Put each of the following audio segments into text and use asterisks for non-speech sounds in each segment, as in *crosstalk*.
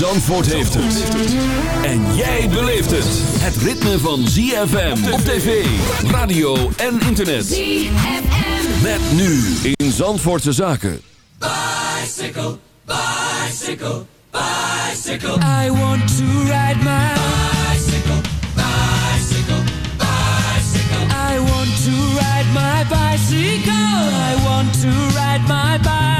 Zandvoort heeft het. En jij beleeft het. Het ritme van ZFM op tv, radio en internet. ZFM. Met nu in Zandvoortse Zaken. Bicycle, bicycle, bicycle. I want to ride my Bicycle, bicycle, bicycle. I want to ride my bicycle. I want to ride my bike.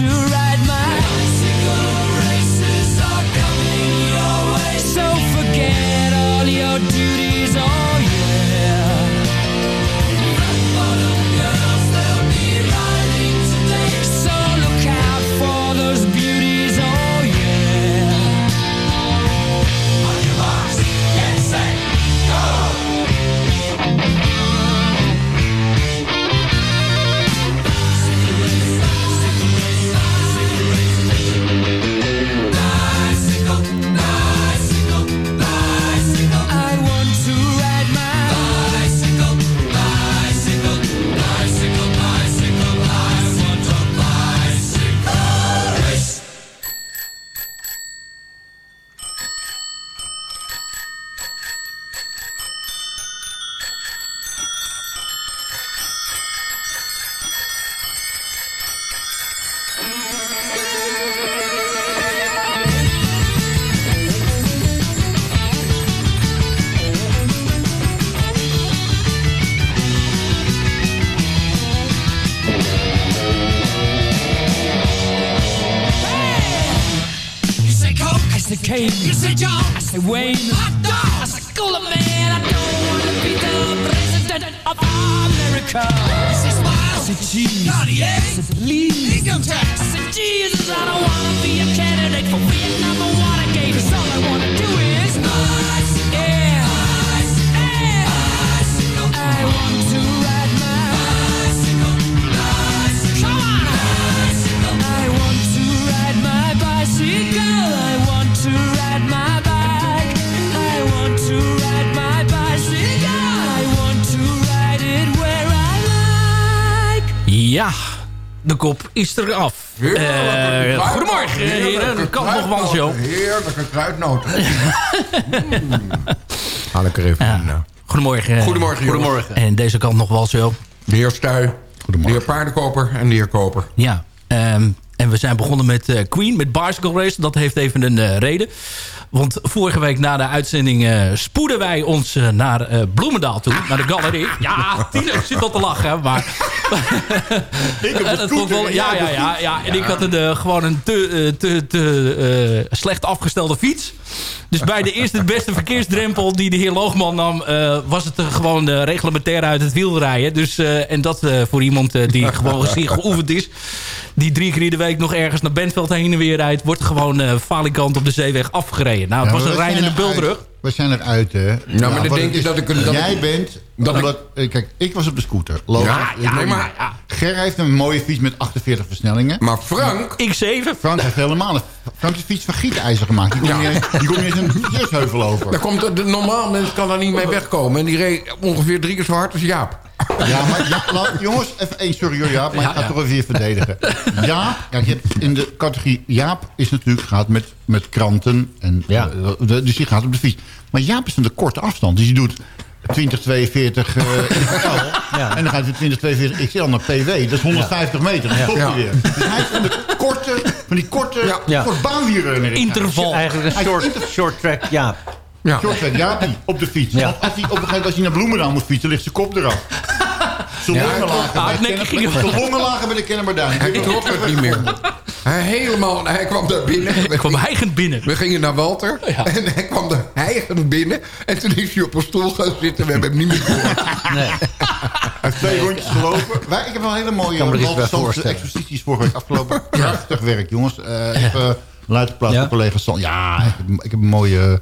to ride is er af. Eh, goedemorgen, heren. Dat kan nog wel zo. Heerlijke kruidnoten. *laughs* mm. Haal ik er even in. nou. Goedemorgen. Goedemorgen, jongens. Goedemorgen. En deze kant nog wel zo. De heer Stuy, de heer Paardenkoper en de heer Koper. Ja, ehm, en we zijn begonnen met eh, Queen, met Bicycle Race. Dat heeft even een eh, reden. Want vorige week na de uitzending eh, spoeden wij ons eh, naar eh, Bloemendaal toe. Naar de galerie. Ja, Tine zit al te lachen. Maar *laughs* ik heb wel, ja, ja, ja, ja. En ik had een, gewoon een te, te, te slecht afgestelde fiets. Dus bij de eerste beste verkeersdrempel die de heer Loogman nam... was het gewoon eh, reglementair uit het wielrijden. Dus, eh, en dat voor iemand die gewoon zeer geoefend is... die drie keer in de week nog ergens naar Bentveld heen en weer rijdt... wordt gewoon eh falikant op de zeeweg afgereden. Nou, het Ja, was een rijdende zijn bultrug. We zijn eruit, hè. maar dan denk je is- dat ik dat Jij ik- bent... dat ik- omdat, eh, kijk, ik was op de scooter. Logisch. Ja, ja, Nee, maar- maar Ger heeft een mooie fiets met 48 versnellingen. Maar Frank, X7. Frank heeft helemaal een... Frank heeft fiets van gietijzer gemaakt. Die komt Ja. niet eens- die komt niet eens een Jesheuvel over. daar komt, de normaal mens kan daar niet mee wegkomen. En die reed ongeveer drie keer zo hard als Jaap. Ja, maar ja, jongens, even één, sorry hoor Jaap, maar ik ga het toch even weer verdedigen. Jaap, ja, je hebt in de categorie Jaap is natuurlijk gaat met, met kranten. En, Ja. eh, dus die gaat op de fiets. Maar Jaap is van de korte afstand. Dus je doet 2042 eh XL. Ja. En dan gaat hij 2042 XL naar PW. Dat is 150 meter. Dan stopt Ja. hij weer. Dus hij is van de korte, van die korte, Ja. Ja. soort baanwielrenner. Interval. Eigenlijk een short, short track, ja. Ja. Shorttrack, Jaapie, op de fiets. Ja. Als hij op een gegeven moment als hij naar Bloemendaal moet fietsen, ligt zijn kop eraf. *laughs* Zijn Ja, longen lagen ah, bij nee, de longen lagen bij de Kennemerduin. Hij trok het niet meer. Hij, helemaal, hij kwam daar binnen. Ik kwam hijgend binnen. we gingen naar Walter. En hij kwam daar hijgend binnen. En toen is hij op een stoel gaan zitten. We hebben hem niet meer gehoord. Nee. Hij heeft twee rondjes gelopen. Wij, ik heb wel hele mooie er bij Walter exercities vorige week afgelopen. *laughs* Prachtig werk, jongens. Eh even luidplaats Ja? voor collega San. Ja, ik heb, ik heb een mooie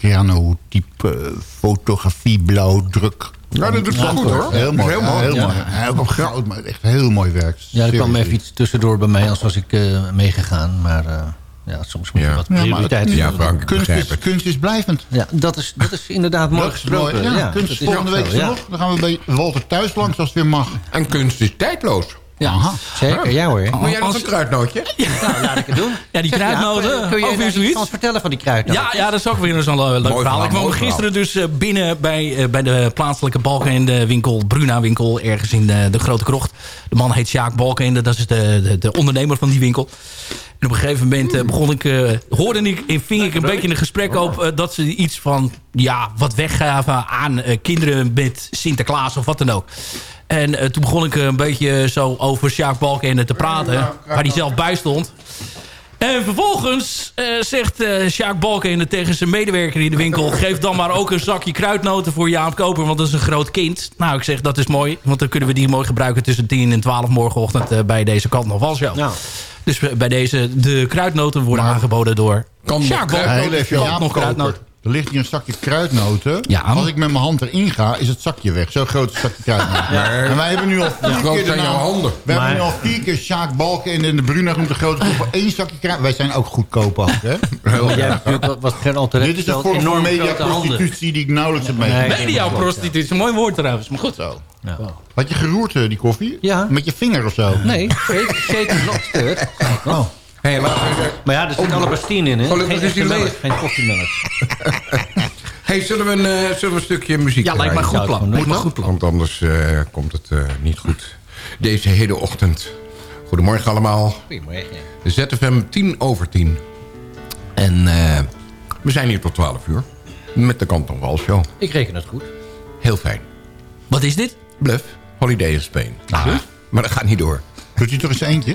Keanu-type fotografie, blauw, druk. Ja, dat doet ze goed, hoor. Heel mooi. Heel ja, mooi. Heel Ja. mooi. Ja, ook op groot, maar echt heel mooi werk. Ja, er kwam even iets tussendoor bij mij, als was ik eh, meegegaan. Maar eh, ja, soms moet je Ja. wat Ja, maar prioriteit Ja. Frank, Kunst is, kunst is blijvend. Ja, dat is, dat is inderdaad mooi gesproken. Ja, kunst is volgende week zo, is ja. nog. Dan gaan we bij Walter thuis langs als het weer mag. En kunst is tijdloos. Ja, Aha. zeker. Ja hoor. Wil jij nog een kruidnootje? Nou, laat ik het doen. *laughs* Ja, die kruidnoten. Ja, kun je weer daar iets zoiets? vertellen van die kruidnoten? Ja, ja, dat is ook weer zo'n leuk verhaal. verhaal, Ik kwam mooi gisteren dus eh, binnen bij, eh, bij de plaatselijke Balkenende winkel, Bruna winkel, ergens in de, de Grote Krocht. De man heet Sjaak Balkenende, dat is de, de, de ondernemer van die winkel. En op een gegeven moment eh, begon ik, eh, hoorde ik, en ving ik een beetje in een gesprek op dat ze iets van, ja, wat weggaven aan eh, kinderen met Sinterklaas of wat dan ook. En eh, toen begon ik een beetje zo over Sjaak Balkenende te praten, waar hij zelf bij stond. En vervolgens eh, zegt eh Sjaak Balkenende tegen zijn medewerker in de winkel... *laughs* geef dan maar ook een zakje kruidnoten voor Jaap Koper... want dat is een groot kind. Nou, ik zeg, dat is mooi. Want dan kunnen we die mooi gebruiken tussen 10 en 12 morgenochtend... eh, bij deze kant nog wel show. Dus bij deze, de kruidnoten worden aangeboden door Kan Sjaak Balkenende. Jaap nog kruidnoten. Er ligt hier een zakje kruidnoten. Ja. Als ik met mijn hand erin ga, is het zakje weg. Zo'n groot zakje kruidnoten. En wij hebben nu al vier groot keer de zijn jouw naam- handen. We hebben nu al vier keer Sjaak Balken en de Bruna groente grote groep voor één zakje kruid. Wij zijn ook goedkoop ook, hè? Jij terecht Dit is een vorm van grote mediaprostitutie die ik nauwelijks heb Nee. meegemaakt. Mediaprostitutie, een mooi woord trouwens. Maar goed. Zo. Ja. Had je geroerd, eh, die koffie? Ja. Met je vinger of zo? Nee, zeker, zeker nog stuk. Oh. Hé, laten we... Maar ja, er zit alle bastien in, hè? Gelukkig Geen is die leeg. geen koffiemelk. *laughs* Hey, zullen we een, eh, zullen we een stukje muziek Ja, lijkt me goed plan. Lijkt me een goed plan. Want anders eh, komt het eh, niet goed. Deze hele ochtend. Goedemorgen allemaal. Goedemorgen. De ZFM 10 over 10. En eh, we zijn hier tot 12 uur. Met de Kanton Wal Show. Ik reken het goed. Heel fijn. Wat is dit? Bluff. Holiday in Spain. Ah. Maar dat gaat niet door. Doet hij toch eens eentje?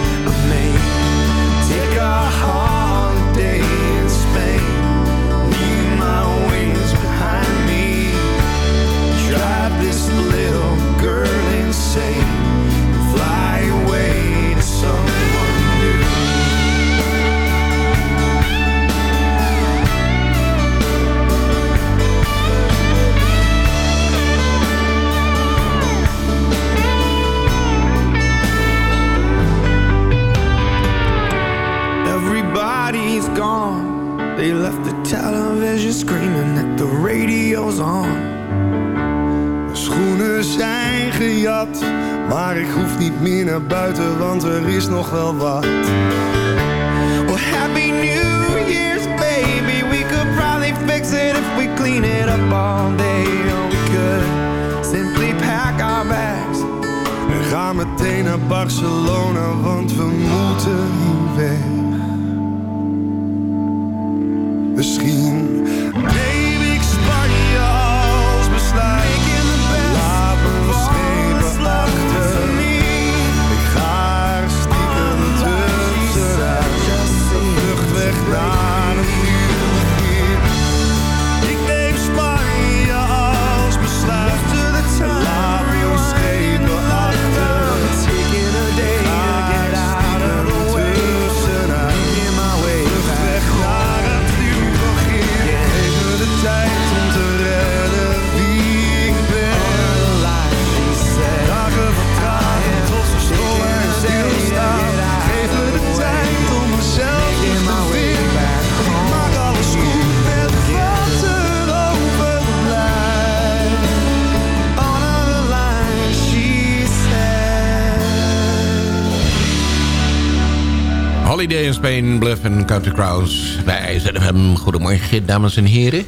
Holiday in Spain, Bluff en Country Crows. Wij ZFM, goedemorgen, dames en heren.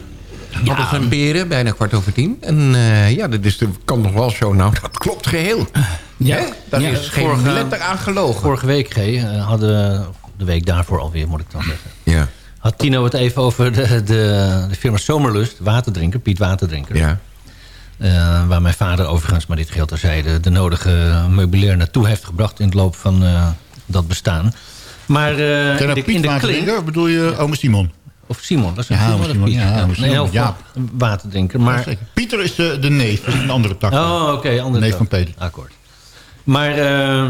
Ja. zijn beren, bijna kwart over tien. En eh, ja, dit is de Kan nog wel show. Nou, dat klopt geheel. Ja. Hè? Daar Ja, is geen vorige- letter aan gelogen. Vorige week, G, eh, hadden de week daarvoor alweer, moet ik dan zeggen. Ja, Had Tino het even over de, de, de firma Zomerlust, waterdrinker, Piet Waterdrinker. ja. Eh, waar mijn vader overigens, maar dit geldt terzijde... de nodige meubilair naartoe heeft gebracht in het loop van dat bestaan. Maar je in de, in klink... Of bedoel je ome Simon? Of Simon, dat is een Ja, Simon, ja, Simon, een waterdrinker. Maar. Pieter is de, de neef, dat is een andere tak. Oh, oké. andere neef van Peter. Akkoord. Maar eh,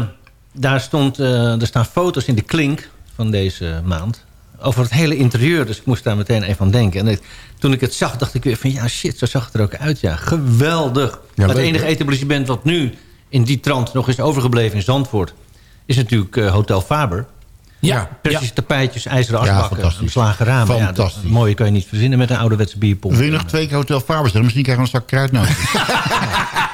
daar stond, eh, er staan foto's in de klink van deze maand... over het hele interieur. Dus ik moest daar meteen even aan denken. En ik- toen ik het zag, dacht ik weer van... ja, shit, zo zag het er ook uit. Ja, geweldig. Ja, het enige etablissement wat nu in die trant nog is overgebleven in Zandvoort... is natuurlijk Hotel Faber. Ja, Precies tapijtjes, ijzeren Ja, asbakken, beslagen ramen. Ja, dat, Fantastisch. mooie kan je niet verzinnen met een ouderwetse bierpomp. Wil je nog twee keer Hotel Faber zeggen? Misschien krijgen we een zak kruidnoten. Ik *laughs* *laughs*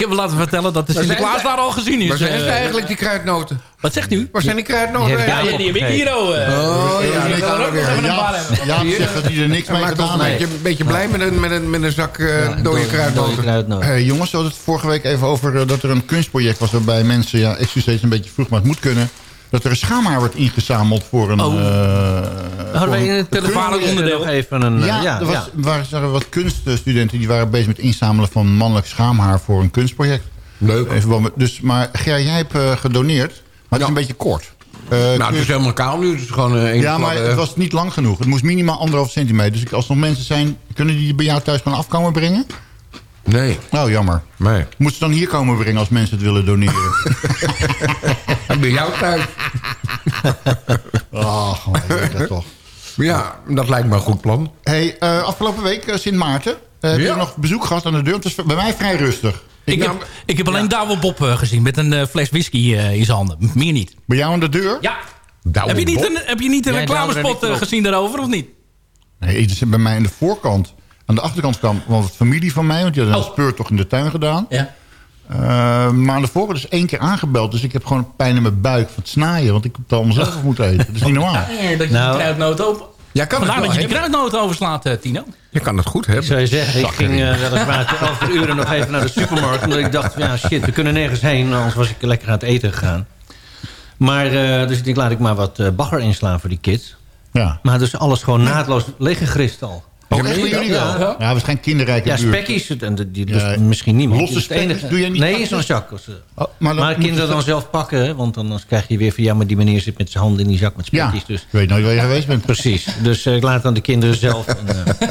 heb me laten vertellen dat de zijn Sinterklaas daar al gezien is. Waar zijn Eh, ze eigenlijk, die kruidnoten? Wat zegt u? Waar zijn die kruidnoten? Heb ik Ja, Ja, die heb ik hier al. eh. Oh, ja, Ik die er we ook nog. Jaap zegt dat hij er niks mee gedaan een heeft. beetje, een beetje blij met een, met een, met een zak eh Ja, dode kruidnoten. jongens, we hadden het vorige week even over eh, dat er een kunstproject was... waarbij mensen, ja, excuseer, een beetje vroeg, maar het moet kunnen... dat er een schaamhaar wordt ingezameld voor een... Oh. eh, Hadden wij in een- het telefoon onderdeel. nog even een... eh, Ja, ja, er was, ja. waren er wat kunststudenten die waren bezig met inzamelen van mannelijk schaamhaar voor een kunstproject. Leuk. Met- dus, maar Ger, jij hebt eh, gedoneerd, maar het Ja. is een beetje kort. Eh, Nou, het is helemaal kaal nu. Het is gewoon eh, één ja, maar het was niet lang genoeg. Het moest minimaal anderhalf centimeter. Dus als er nog mensen zijn, kunnen die bij jou thuis gewoon afkomen brengen? Nee, Nou, jammer. nee. Moeten ze dan hier komen brengen als mensen het willen doneren? En bij jou thuis. Ach, maar je weet dat toch. Ja, dat lijkt me een goed plan. Hey, eh, afgelopen week, eh, Sint Maarten, eh, heb Ja. je nog bezoek gehad aan de deur? Het was bij mij vrij rustig. Ik Nou, heb, ik heb alleen Douwe Bob gezien met een eh, fles whisky eh, in zijn handen. Meer niet. Bij jou aan de deur? Ja. Douwe Heb je niet Bob? een, heb je niet een Ja, reclamespot ik gezien daarover of niet? Nee, het is bij mij aan de voorkant. Aan de achterkant kwam wat familie van mij, want die hadden een Oh. speurtocht in de tuin gedaan. Ja. Eh, maar aan de voorkant is één keer aangebeld. Dus ik heb gewoon pijn in mijn buik van het snijden. Want ik heb het allemaal zelf op moeten eten. Dat is niet normaal. *laughs* dat je Nou, die kruidnoot open... Jij kan het Vandaar dat je die hebben. kruidnoot overslaat, eh, Tino. Je kan het goed hebben. Ik zou je zeggen, ik ging eh weliswaar te elf uur nog even naar de supermarkt. Omdat ik dacht, van, ja shit, we kunnen nergens heen. Anders was ik lekker aan het eten gegaan. Maar, eh, dus ik denk, laat ik maar wat eh, bagger inslaan voor die kids. Ja. Maar dus alles gewoon naadloos leeggegist al. Oh, echt jullie wel? Ja. Ja, we zijn kinderrijke Ja, buurt. spekkies, en de- die lust Ja, misschien niemand. losse Dat is het spekkies doe je niet Nee, zo'n zak. Oh, maar maar kinderen dan zelf pakken, hè? want dan anders krijg je weer van... ja, maar die meneer zit met zijn handen in die zak met Ja, spekkies. Dus ik weet nooit waar je geweest bent. Precies. Dus eh, ik laat dan de kinderen zelf. En, eh,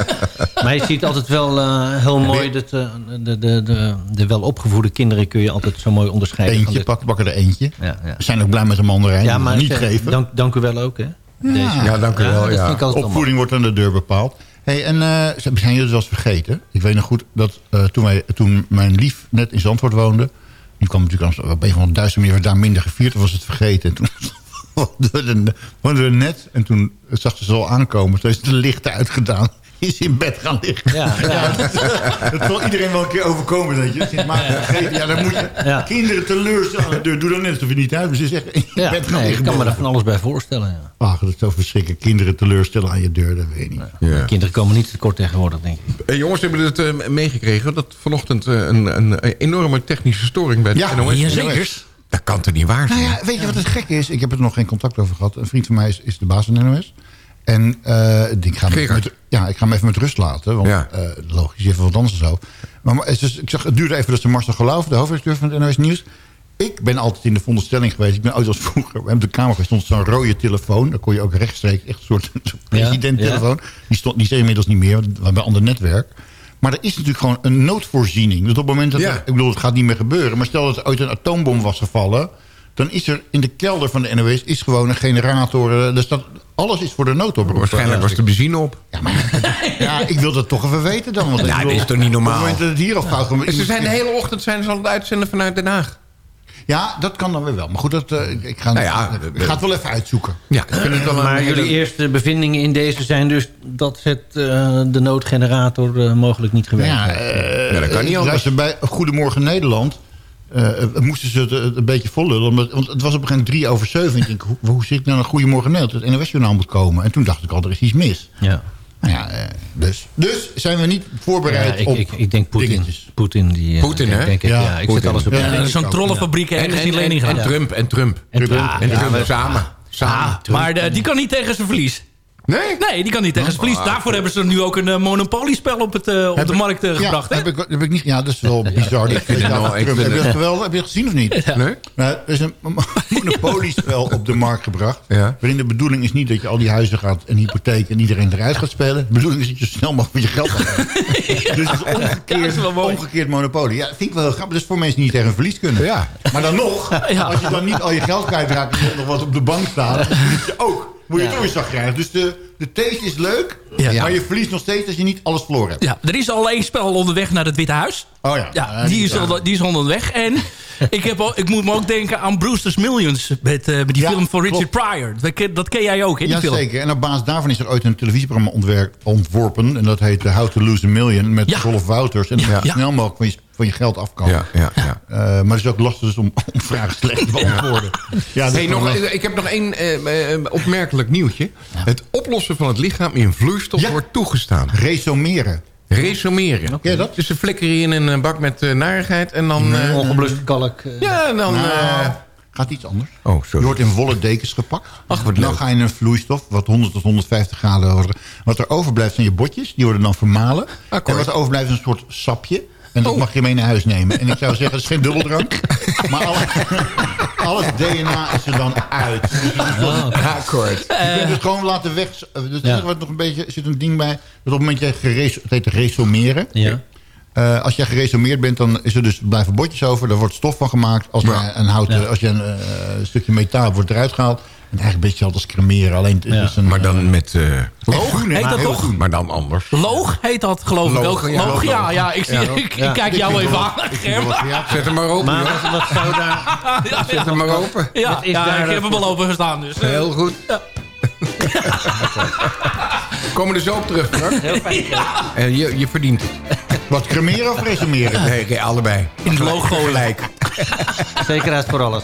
*laughs* maar je ziet altijd wel eh, heel mooi... dat de, de, de, de welopgevoede kinderen kun je altijd zo mooi onderscheiden. Eentje, pak, pakken er eentje. Ja, ja. We zijn ook blij met een mandarijn. ja, die maar niet geven. Dank, dank u wel ook, hè? Deze. Ja, dank u Ja. wel Opvoeding wordt aan de deur bepaald. Hey, en eh, zijn jullie het wel eens vergeten? Ik weet nog goed dat eh, toen, wij, toen mijn lief net in Zandvoort woonde... die kwam natuurlijk op een van de duizend manier daar minder gevierd. Toen was het vergeten. En toen *laughs* woonden we- net en toen zag ze al aankomen. Toen ze de lichten uitgedaan. Is in bed gaan liggen. Ja, ja. Dat zal iedereen wel een keer overkomen, weet je. Ja, dan moet je Ja. kinderen teleurstellen aan de deur. Doe dan net alsof je niet uit bent. Ze zeggen in Ja, bed gaan nee, ik liggen. kan me er van alles bij voorstellen. Ja. Ach, dat is zo verschrikkelijk. Kinderen teleurstellen aan je deur, dat weet ik niet. Ja. Kinderen komen niet tekort tegenwoordig, denk ik. Eh, jongens, hebben het eh, meegekregen dat vanochtend eh, een, een, enorme technische storing bij de Ja, NOS... Jazeker. Dat kan toch niet waar zijn? Nou ja, weet je wat het gekke is? Ik heb er nog geen contact over gehad. Een vriend van mij is, is de baas van de NOS. En eh, ik, ga hem met, ja, ik ga hem even met rust laten. Want Ja. eh, logisch, even wat anders zo. Maar, maar het is- ik zag, het duurde even dat de Marcel Geloof, de hoofdredacteur van het NOS Nieuws... Ik ben altijd in de veronderstelling geweest. Ik ben ooit als vroeger hem op de kamer geweest. stond zo'n rode telefoon. Daar kon je ook rechtstreeks echt een soort, soort Ja, presidenttelefoon. Die, stond, die is inmiddels niet meer. want We hebben een ander netwerk. Maar er is natuurlijk gewoon een noodvoorziening. Dus op het moment dat... Ja. er- ik bedoel, het gaat niet meer gebeuren. Maar stel dat er ooit een atoombom was gevallen... dan is er in de kelder van de NOS is gewoon een generator. eh, Er staat, alles is voor de noodoproep. Waarschijnlijk was de benzine op. Ja, maar, *laughs* ja, ik wil dat toch even weten dan. Want Ja, dat is toch niet normaal? Op het moment dat het hier al fout komt... En ze zijn de hele ochtend zijn ze al aan het uitzenden vanuit Den Haag. Ja, dat kan dan weer wel. Maar goed, dat, eh, ik, ga, Nou ja, ik ga het wel even uitzoeken. Ja, ik vind het wel Maar hele- jullie eerste bevindingen in deze zijn dus... dat het, eh, de noodgenerator eh, mogelijk niet gewerkt Ja, heeft. eh, Ja, dat kan niet anders. luister, bij Goedemorgen Nederland... eh, moesten ze het eh, een beetje vollullen. omdat- Want het was op een gegeven moment drie over zeven. Ik denk, hoe, hoe zit ik nou naar Goedemorgen Nederland? Het NOS-journaal moet komen. En toen dacht ik al, er is iets mis. ja. Nou ja, eh, dus, dus zijn we niet voorbereid Ja, ik, op ik, ik denk Poetin. Poetin, die... eh, Poetin, denk, hè? denk ik, Ja, ja, ik Poetin. zet alles op. Ja. Zo'n trollenfabriek En, ergens en, in en, Leningrad. en Trump, en Trump. En Trump. En Trump maar- samen. samen. Ah, maar de- die kan niet tegen zijn verlies. Nee? Nee, die kan niet tegen zijn verlies. Daarvoor hebben ze nu ook een uh, monopoliespel op, het, uh, op de markt uh, gebracht. Ja, hè? heb ik, heb ik niet, ja, dat is wel bizar. Ik vind heb, je het- geweldig, heb je het gezien of niet? Nee? Nou, er is een *laughs* monopoliespel op de markt gebracht. Ja. Waarin de bedoeling is niet dat je al die huizen gaat en hypotheek en iedereen eruit gaat spelen. De bedoeling is dat je zo snel mogelijk met je geld gaat. *laughs* Dus het is omgekeerd, is omgekeerd monopolie. Ja, vind ik wel heel grappig. Dus voor mensen die niet tegen een verlies kunnen. Ja. Maar dan nog, *laughs* als je dan niet al je geld kwijtraakt en nog wat op de bank staat, dan je ook. Moet je weer krijgen. Dus de, de taste is leuk, Ja. maar je verliest nog steeds als je niet alles verloren hebt. Ja, er is al één spel onderweg naar het Witte Huis. Oh ja. Ja, die is, al, die is onderweg. En *laughs* ik, heb al, ik moet me ook denken aan Brewster's Millions. Met, eh, met die Ja, film van Richard klopt. Pryor. Dat ken, dat ken jij ook, hè, die Ja, film? zeker. En op basis daarvan is er ooit een televisieprogramma ontworpen. En dat heet How to Lose a Million met Ja. Rolf Wouters. En je Ja. snel mogelijk van je, je geld af kan. Ja, ja, ja. Eh, maar het is ook lastig dus om, *laughs* om vragen slecht te beantwoorden. Ja, Hey, nog, wel- ik heb nog één eh, eh, opmerkelijk nieuwtje. Het oplossen van het lichaam in vloeistof Ja. wordt toegestaan. resumeren. Resumeren. Je dat? Dus ze flikkeren je in een bak met eh, narigheid en dan... eh, Ongebluste kalk. ja, en dan... eh, Nou, gaat iets anders. oh, Je sorry. wordt in volle dekens gepakt. Ach, wat dan leuk. ga je in een vloeistof, wat 100 tot 150 graden. wordt- Wat er overblijft zijn je botjes. Die worden dan vermalen. Akkoord. En wat er overblijft is een soort sapje. En dat Oh. mag je mee naar huis nemen. En ik zou zeggen, het is geen dubbeldrank. *laughs* maar alle, alles DNA is er dan uit. Wel- Akkoord. je kunt het gewoon laten weg. Dus Ja. er nog een beetje, zit een ding bij. Dat op het moment jij geres, het heet resumeren. Ja. Eh, als jij geresumeerd bent, dan is er dus blijven botjes over. Daar wordt stof van gemaakt. Als, Ja. een houten, Ja. als je een eh, stukje metaal wordt eruit gehaald. En eigenlijk een beetje als cremeren. Alleen het Ja. is een, Maar dan met... eh, Loog, heet Maar dat toch? maar dan anders. Loog heet dat, geloof ik Loog, ook. ja, Loog, loog. ja, ja. Ik, zie, Ja, ik, ja. ik kijk jou even aan. Zet hem maar open. Maar joh. wat, wat zou daar... Ja, Zet hem maar *laughs* open. ja, ik heb hem al open gestaan. Dus, eh. Heel goed. *laughs* Komen er zo op terug, Frank. Heel fijn. En je, je verdient het. Wat cremeren of resumeren? Nee, allebei. In het logo Gelijk. *laughs* Zekerheid voor alles.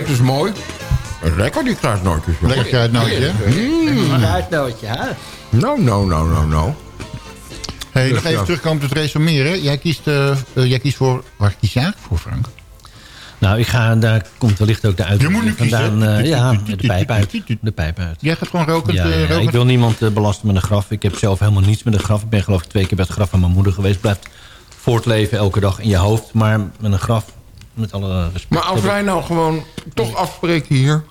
Het is mooi. Lekker, die kruisnootjes. joh. Lekker kruidnootje, hè? Een uitnootje, hè? Nou, nou, nou, nou, nou. Hey, Dus nog even ja. terugkomen tot het resumeren. Jij kiest, eh, eh, jij kiest voor... Waar kies jij voor, Frank? Nou, ik ga, daar komt wellicht ook de uit. Je moet kiezen, vandaan. eh, ja, de pijp uit. De pijp uit. Jij gaat gewoon roken? Ja, ja, ja, ik wil niemand belasten met een graf. Ik heb zelf helemaal niets met een graf. Ik ben geloof ik twee keer bij het graf van mijn moeder geweest. Blijft voortleven elke dag in je hoofd. Maar met een graf, met alle respect. Maar als wij nou gewoon toch afspreken hier...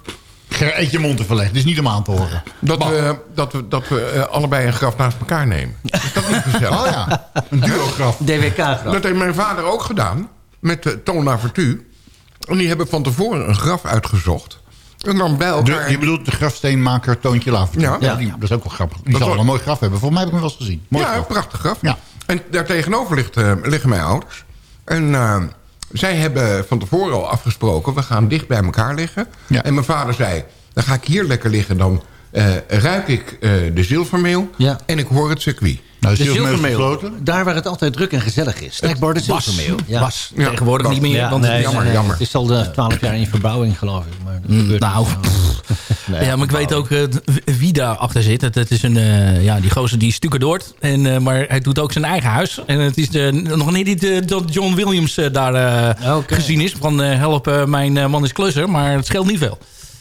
Eet je mond te verleggen. Dit is niet om aan te horen. dat we, dat we, dat we eh, allebei een graf naast elkaar nemen. Is dat niet gezellig? Oh ja, een duo-graf. DWK-graf. Dat heeft mijn vader ook gedaan. Met uh, Toon Lavertu. En die hebben van tevoren een graf uitgezocht. En dan bij elkaar... De, je bedoelt de grafsteenmaker Toontje Laver. Ja. ja. Die, dat is ook wel grappig. Die Dat zal wel was- een mooi graf hebben. Volgens mij heb ik hem wel eens gezien. Mooi ja, graf. een prachtig graf. Ja. En daar tegenover ligt, eh, liggen mijn ouders. En eh, zij hebben van tevoren al afgesproken... we gaan dicht bij elkaar liggen. Ja. En mijn vader zei... dan ga ik hier lekker liggen. Dan eh, ruik ik eh, de zilvermeel. Ja. En ik hoor het circuit. Nou, De is Zilvermeel. Daar waar het altijd druk en gezellig is. Snackbar de zilvermeel. Ja. was. Ja. Tegenwoordig Was. niet meer. Ja, want nee, jammer, nee, jammer. Het is al de 12 jaar in verbouwing, geloof ik. Maar dat gebeurt nou. *laughs* Nee, ja, maar ik weet ook eh, wie daar achter zit. Het, het is een, eh, ja, die gozer die stukendoort. En, eh, maar hij doet ook zijn eigen huis. En het is eh, nog niet eh, dat John Williams eh, daar eh, gezien is. Van eh, help, eh, mijn eh, man is klusser. Maar het scheelt niet veel.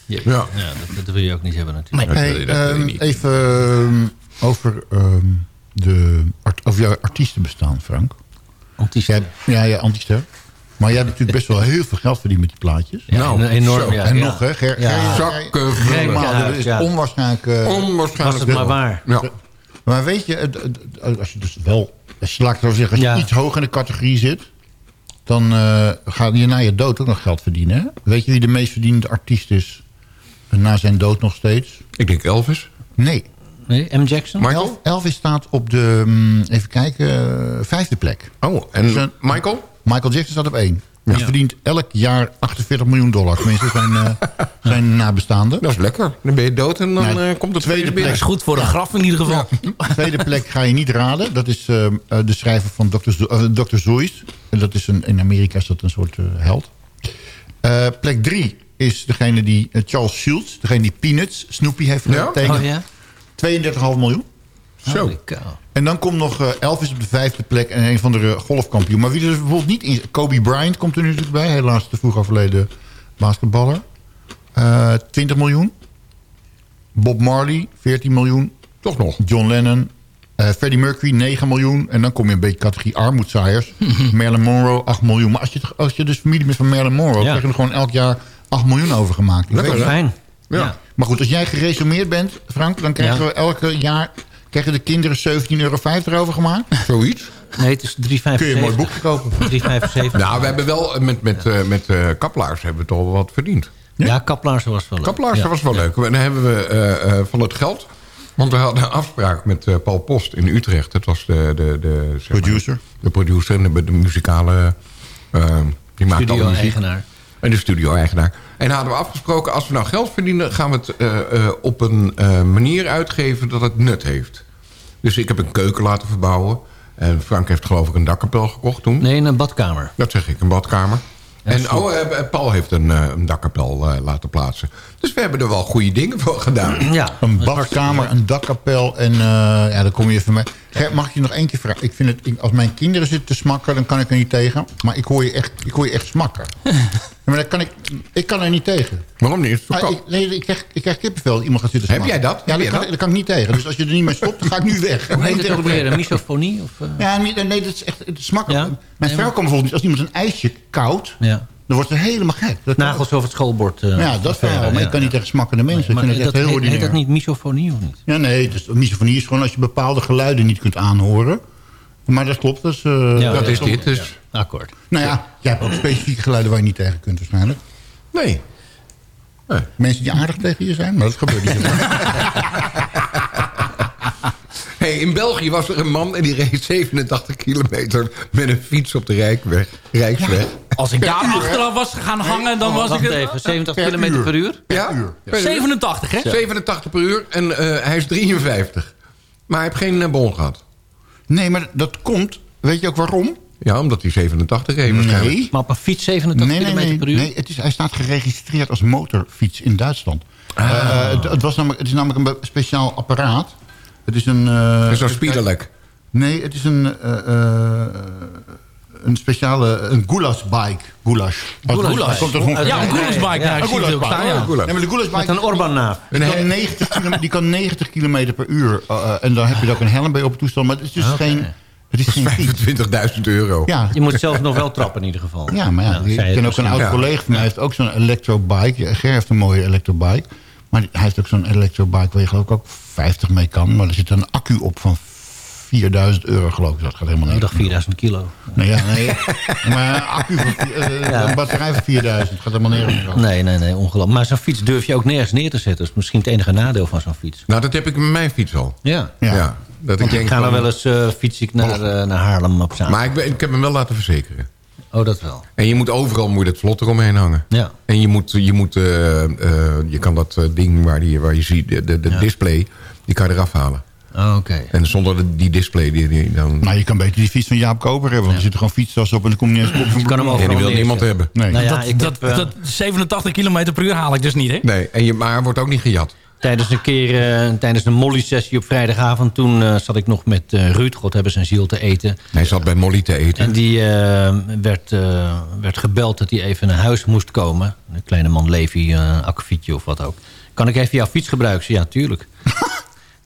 Ja, Ja. ja, dat, dat wil je ook niet hebben natuurlijk. Dat Hey, dat je ehm, niet. even ehm, over ehm, de art, over jouw artiestenbestaan, Frank. Artiesten. Jij, ja, ja, antister. Maar jij hebt natuurlijk best wel heel veel geld verdiend met die plaatjes. Ja, Nou, een enorm. Ja, en ja. nog, hè? Ger, Ja. Zakken Dat is Ja. onwaarschijnlijk... eh, Onwaarschijnlijk. Was het maar waar. Ja. Maar weet je, als je dus wel... Als je, laat ik het zo zeggen, als je Ja. iets hoger in de categorie zit... dan eh ga je na je dood ook nog geld verdienen. Hè? Weet je wie de meest verdienende artiest is? Na zijn dood nog steeds? Ik denk Elvis. Nee. Nee, M. Jackson? Michael? Elf, Elvis staat op de, mm, even kijken, eh, vijfde plek. Oh, en Michael? Michael Jackson staat op één. Die verdient elk jaar 48 miljoen dollar. Tenminste, zijn, eh, *laughs* zijn nabestaanden. Dat is lekker. Dan ben je dood en dan Nou, eh, komt het tweede tweede Dat is goed voor een graf in ieder geval. *laughs* Tweede plek ga je niet raden. Dat is de schrijver van Dr. Zo- Dr. Dat is een, in Amerika is dat een soort eh, held. Eh, plek drie is degene die, Charles Schultz. Degene die Peanuts, Snoopy heeft Ja? getekend. Oh ja? 32,5 miljoen. Zo. En dan komt nog eh, Elvis op de vijfde plek en een van de eh, golfkampioen. Maar wie er bijvoorbeeld niet in... Kobe Bryant komt er nu natuurlijk bij. Helaas te vroeg overleden basketballer. Eh 20 miljoen. Bob Marley, 14 miljoen. Toch nog. John Lennon. eh Freddie Mercury, 9 miljoen. En dan kom je een beetje categorie armoedzaaiers. *laughs* Marilyn Monroe, 8 miljoen. Maar als je, als je dus familie bent van Marilyn Monroe... Ja. krijg je er gewoon elk jaar 8 miljoen over gemaakt. Ik weet niet. Fijn. Ja. Maar goed, als jij geresumeerd bent, Frank... dan krijgen Ja. we elke jaar... krijgen de kinderen 17,50 euro over gemaakt. Zoiets. Nee, het is 3,75. Kun je een mooi boekje kopen. 3,75. Nou, we hebben wel met, met, eh, met eh, kaplaars hebben we toch wel wat verdiend. Ja, Kaplaars was wel leuk. Kaplaars, Ja. was wel leuk. En dan hebben we eh, eh, van het geld... Want we hadden een afspraak met eh, Paul Post in Utrecht. Dat was de... de, de zeg maar, Producer. de producer en de, de muzikale... eh, die maakte alle muziek. Studio-eigenaar. En de studio-eigenaar. En hadden we afgesproken, als we nou geld verdienen... gaan we het eh, eh, op een eh, manier uitgeven dat het nut heeft. Dus ik heb een keuken laten verbouwen. En Frank heeft geloof ik een dakkapel gekocht toen. Nee, een badkamer. Dat zeg ik, een badkamer. en oh, Paul heeft een, een dakkapel laten plaatsen. Dus we hebben er wel goede dingen voor gedaan. *clears throat* Ja, Een dat badkamer, een dakkapel en uh, ja, dan kom je even mee. Mag ik je nog één keer vragen? Ik vind het, ik- als mijn kinderen zitten te smakken, dan kan ik er niet tegen. Maar ik hoor je echt, ik hoor je echt smakken. *laughs* Ja, maar dan kan ik, ik kan er niet tegen. Waarom niet? Ah, ik, nee, ik krijg, ik krijg kippenvel iemand gaat zitten Heb smakken. jij dat? Ja, Heb dat kan, dat? daar kan ik niet tegen. Dus als je er niet mee stopt, dan ga ik nu weg. Hoe heet het ook weer? Een misofonie? Of, eh? Ja, nee, nee, dat is echt het smakken. Ja? Mijn Nee, vrouw maar- kan bijvoorbeeld niet, als iemand een ijsje koudt, Ja. Dan wordt ze helemaal gek. Dat Nagels over het schoolbord. eh, ja, dat wel. Maar ja, ik kan niet tegen smakkende mensen. Maar ik vind dat, echt heel heet, heet dat niet misofonie of niet? Ja, nee, dus misofonie is gewoon als je bepaalde geluiden niet kunt aanhoren. Maar dat klopt. Dat is, eh, Ja, Dat is klopt. dit. Dus. Akkoord. Nou ja, jij hebt ook specifieke geluiden waar je niet tegen kunt waarschijnlijk. Nee. Mensen die aardig tegen je zijn, maar dat gebeurt niet. *laughs* Hey, in België was er een man en die reed 87 kilometer met een fiets op de Rijkweg, Rijksweg. Als ik daar achteraf was gaan hangen, dan was Wacht ik... het- even, 70 Per km uur. per uur? Ja, uur. per uur. 87, hè? 87 per uur en eh, hij is 53. Maar hij heeft geen eh, bon gehad. nee, maar dat komt, weet je ook waarom? Ja, omdat hij 87 heeft waarschijnlijk. Nee. Maar op een fiets 87 Nee, nee, km nee. per uur? nee het is, hij staat geregistreerd als motorfiets in Duitsland. Ah. Eh, het, het was namelijk, het is namelijk een speciaal apparaat. Het is een... eh, Dat is zo'n spielerlek. Nee, het is een, eh, eh, een speciale een. Goulash. Goulash. Komt er gewoon- Ja, een Goulash bike. Ja, Ja, staan, ja. Nee, maar de goulash-bike... Met een Orban-naaf. Die kan, 90 km, die kan 90 km per uur. eh, eh, en dan heb je er ook een helm bij op het toestel. Maar het is dus geen... Het is geen fiets. 25.000 euro. Ja, Je moet zelf nog wel trappen in ieder geval. ja, maar ja, Nou, ik ken ook een oud collega van mij. Hij heeft ook zo'n electrobike. Ja, Ger heeft een mooie electrobike. Maar hij heeft ook zo'n electrobike waar je geloof ik ook 50 mee kan. Maar er zit een accu op van 4000 euro geloof ik. Dat gaat helemaal Ik niet. dacht 4000 kilo. Nee, ja, nee. *laughs* maar een accu van, eh, een batterij van 4000. gaat helemaal nergens. Nee, nee, nee, ongelooflijk. Maar zo'n fiets durf je ook nergens neer te zetten. Dat is misschien het enige nadeel van zo'n fiets. Nou, dat heb ik met mijn fiets al. Ja. Ja. Ja. dat Want ik ik denk ga dan van- wel eens eh fiets ik naar, eh, naar Haarlem op zaterdag. Maar ik, ben, ik heb hem wel laten verzekeren. Oh, dat wel. En je moet overal moet je dat vlot eromheen hangen. Ja. En je, moet, je, moet, je kan dat ding waar, die, waar je ziet, de, de, de Ja. display, die kan je eraf halen. Oh, Oké. En zonder de- die display, die, die dan... Nou, je kan beter die fiets van Jaap Koper hebben. Want er zitten gewoon fietstas op en dan kom je niet eens op kan hem overal en die wil niemand hebben. Nee. Nou ja, dat, ik dat, heb, eh, dat 87 km per uur haal ik dus niet, hè? Nee, en je, maar wordt ook niet gejat. Tijdens een keer, eh, tijdens een molly-sessie op vrijdagavond... toen eh, zat ik nog met eh, Ruud, God hebben zijn ziel, te eten. Hij zat bij Molly te eten. En die eh, werd, eh, werd gebeld dat hij even naar huis moest komen. Een kleine man, Levi, eh, een akkefietje of wat ook. Kan ik even jouw fiets gebruiken? Ja, tuurlijk.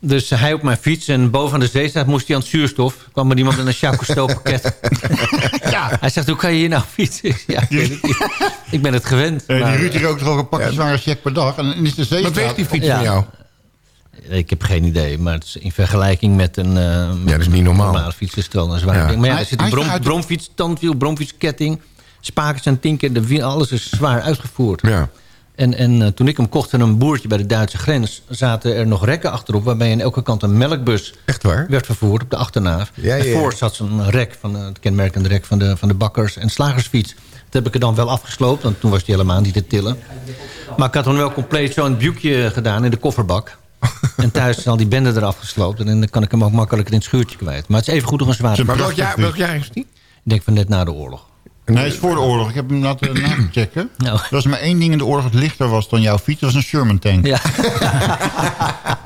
Dus hij op mijn fiets en boven aan de zeestraat moest hij aan het zuurstof. kwam er iemand met een Jacques pakket. *laughs* Ja. Hij zegt, hoe kan je hier nou fietsen? *laughs* Ja, ik, weet het niet. ik ben het gewend. Eh, maar- die Ruud rookt toch een pakje zware check per dag. En dan is de Wat zeestraat... weegt die fiets Ja. van jou? Ik heb geen idee, maar het is in vergelijking met een, eh, met dat is niet een normaal. normale fiets is het wel een zwaar Ja. ding. Maar ja, er zit een brom, bromfiets, tandwiel, bromfietsketting, spakers en tinken, de wiel, alles is zwaar uitgevoerd. Ja. En, en eh, toen ik hem kocht aan een boertje bij de Duitse grens... zaten er nog rekken achterop... waarbij aan elke kant een melkbus Echt waar? werd vervoerd op de achternaaf. Ja, ja, En ja. voor zat zo'n rek, van, eh, het kenmerkende rek van de, van de bakkers- en slagersfiets. Dat heb ik er dan wel afgesloopt, want toen was die helemaal niet te tillen. Maar ik had dan wel compleet zo'n buikje gedaan in de kofferbak. en thuis is al die benden eraf gesloopt. En dan kan ik hem ook makkelijker in het schuurtje kwijt. Maar het is even goed nog een zware Maar welk jaar, welk jaar is die? Ik denk van net na de oorlog. Nee, het is voor de oorlog. Ik heb hem laten *clears throat* nachecken. Nou. Er was maar één ding in de oorlog dat lichter was dan jouw fiets. Dat was een Sherman tank. Ja. *laughs*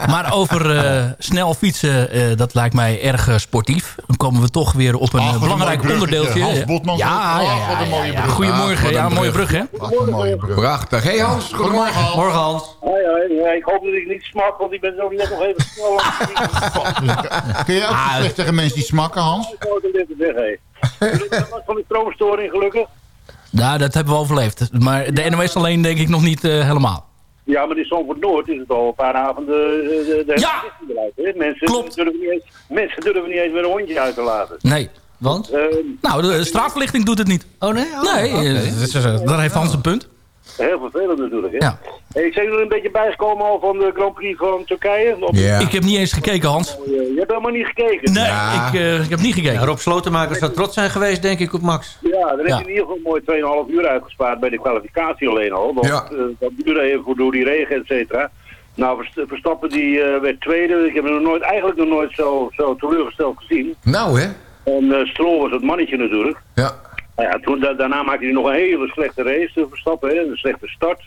Maar over eh, snel fietsen, eh, dat lijkt mij erg eh, sportief. Dan komen we toch weer op een Ach, wat een belangrijk onderdeeltje. Hans Botman ja, ja, ja, wat een ja, mooie ja. brug. Goedemorgen, ja, een mooie brug. hè? Mooie brug. Prachtig. Hey Hans, goedemorgen. Morgen Hans. Hoi, hoi. Ja, ik hoop dat ik niet smak, want ik ben zo net nog even snel langs Kun je ook Ah, tegen mensen die smakken, Hans? de *laughs* van de stroomstoring, gelukkig. Nou, dat hebben we overleefd. Maar de NOS alleen denk ik nog niet eh, helemaal. Ja, maar in Zandvoort Noord is het al een paar avonden eh, de, de, de Ja! eruit. Mensen, Klopt. Durven niet eens, mensen durven niet eens meer een hondje uit te laten. Nee. Want? Eh, Nou, de straatverlichting doet het niet. Oh nee? Oh, Nee, oké. eh, daar heeft Hans een punt. Heel vervelend natuurlijk, hè. Ja. Hey, ik zijn er een beetje bijgekomen al van de Grand Prix van Turkije. Op- Ja. Ik heb niet eens gekeken, Hans. Eh, Je hebt helemaal niet gekeken. Nee, Ja. ik, eh, ik heb niet gekeken. Ja, Rob Slotenmaker zou trots zijn geweest, denk ik, op Max. Ja, dan heb je in ieder geval mooi 2,5 uur uitgespaard bij de kwalificatie alleen al. Want Ja. eh, dat duurde even voor door die regen, et cetera. Nou, Verst- Verstappen die eh, werd tweede. Ik heb hem nog nooit, eigenlijk nog nooit zo, zo teleurgesteld gezien. Nou, hè? En Stroll was het mannetje natuurlijk. Ja. Nou ja, toen, da- daarna maakte hij nog een hele slechte race, Verstappen. Hè, een slechte start.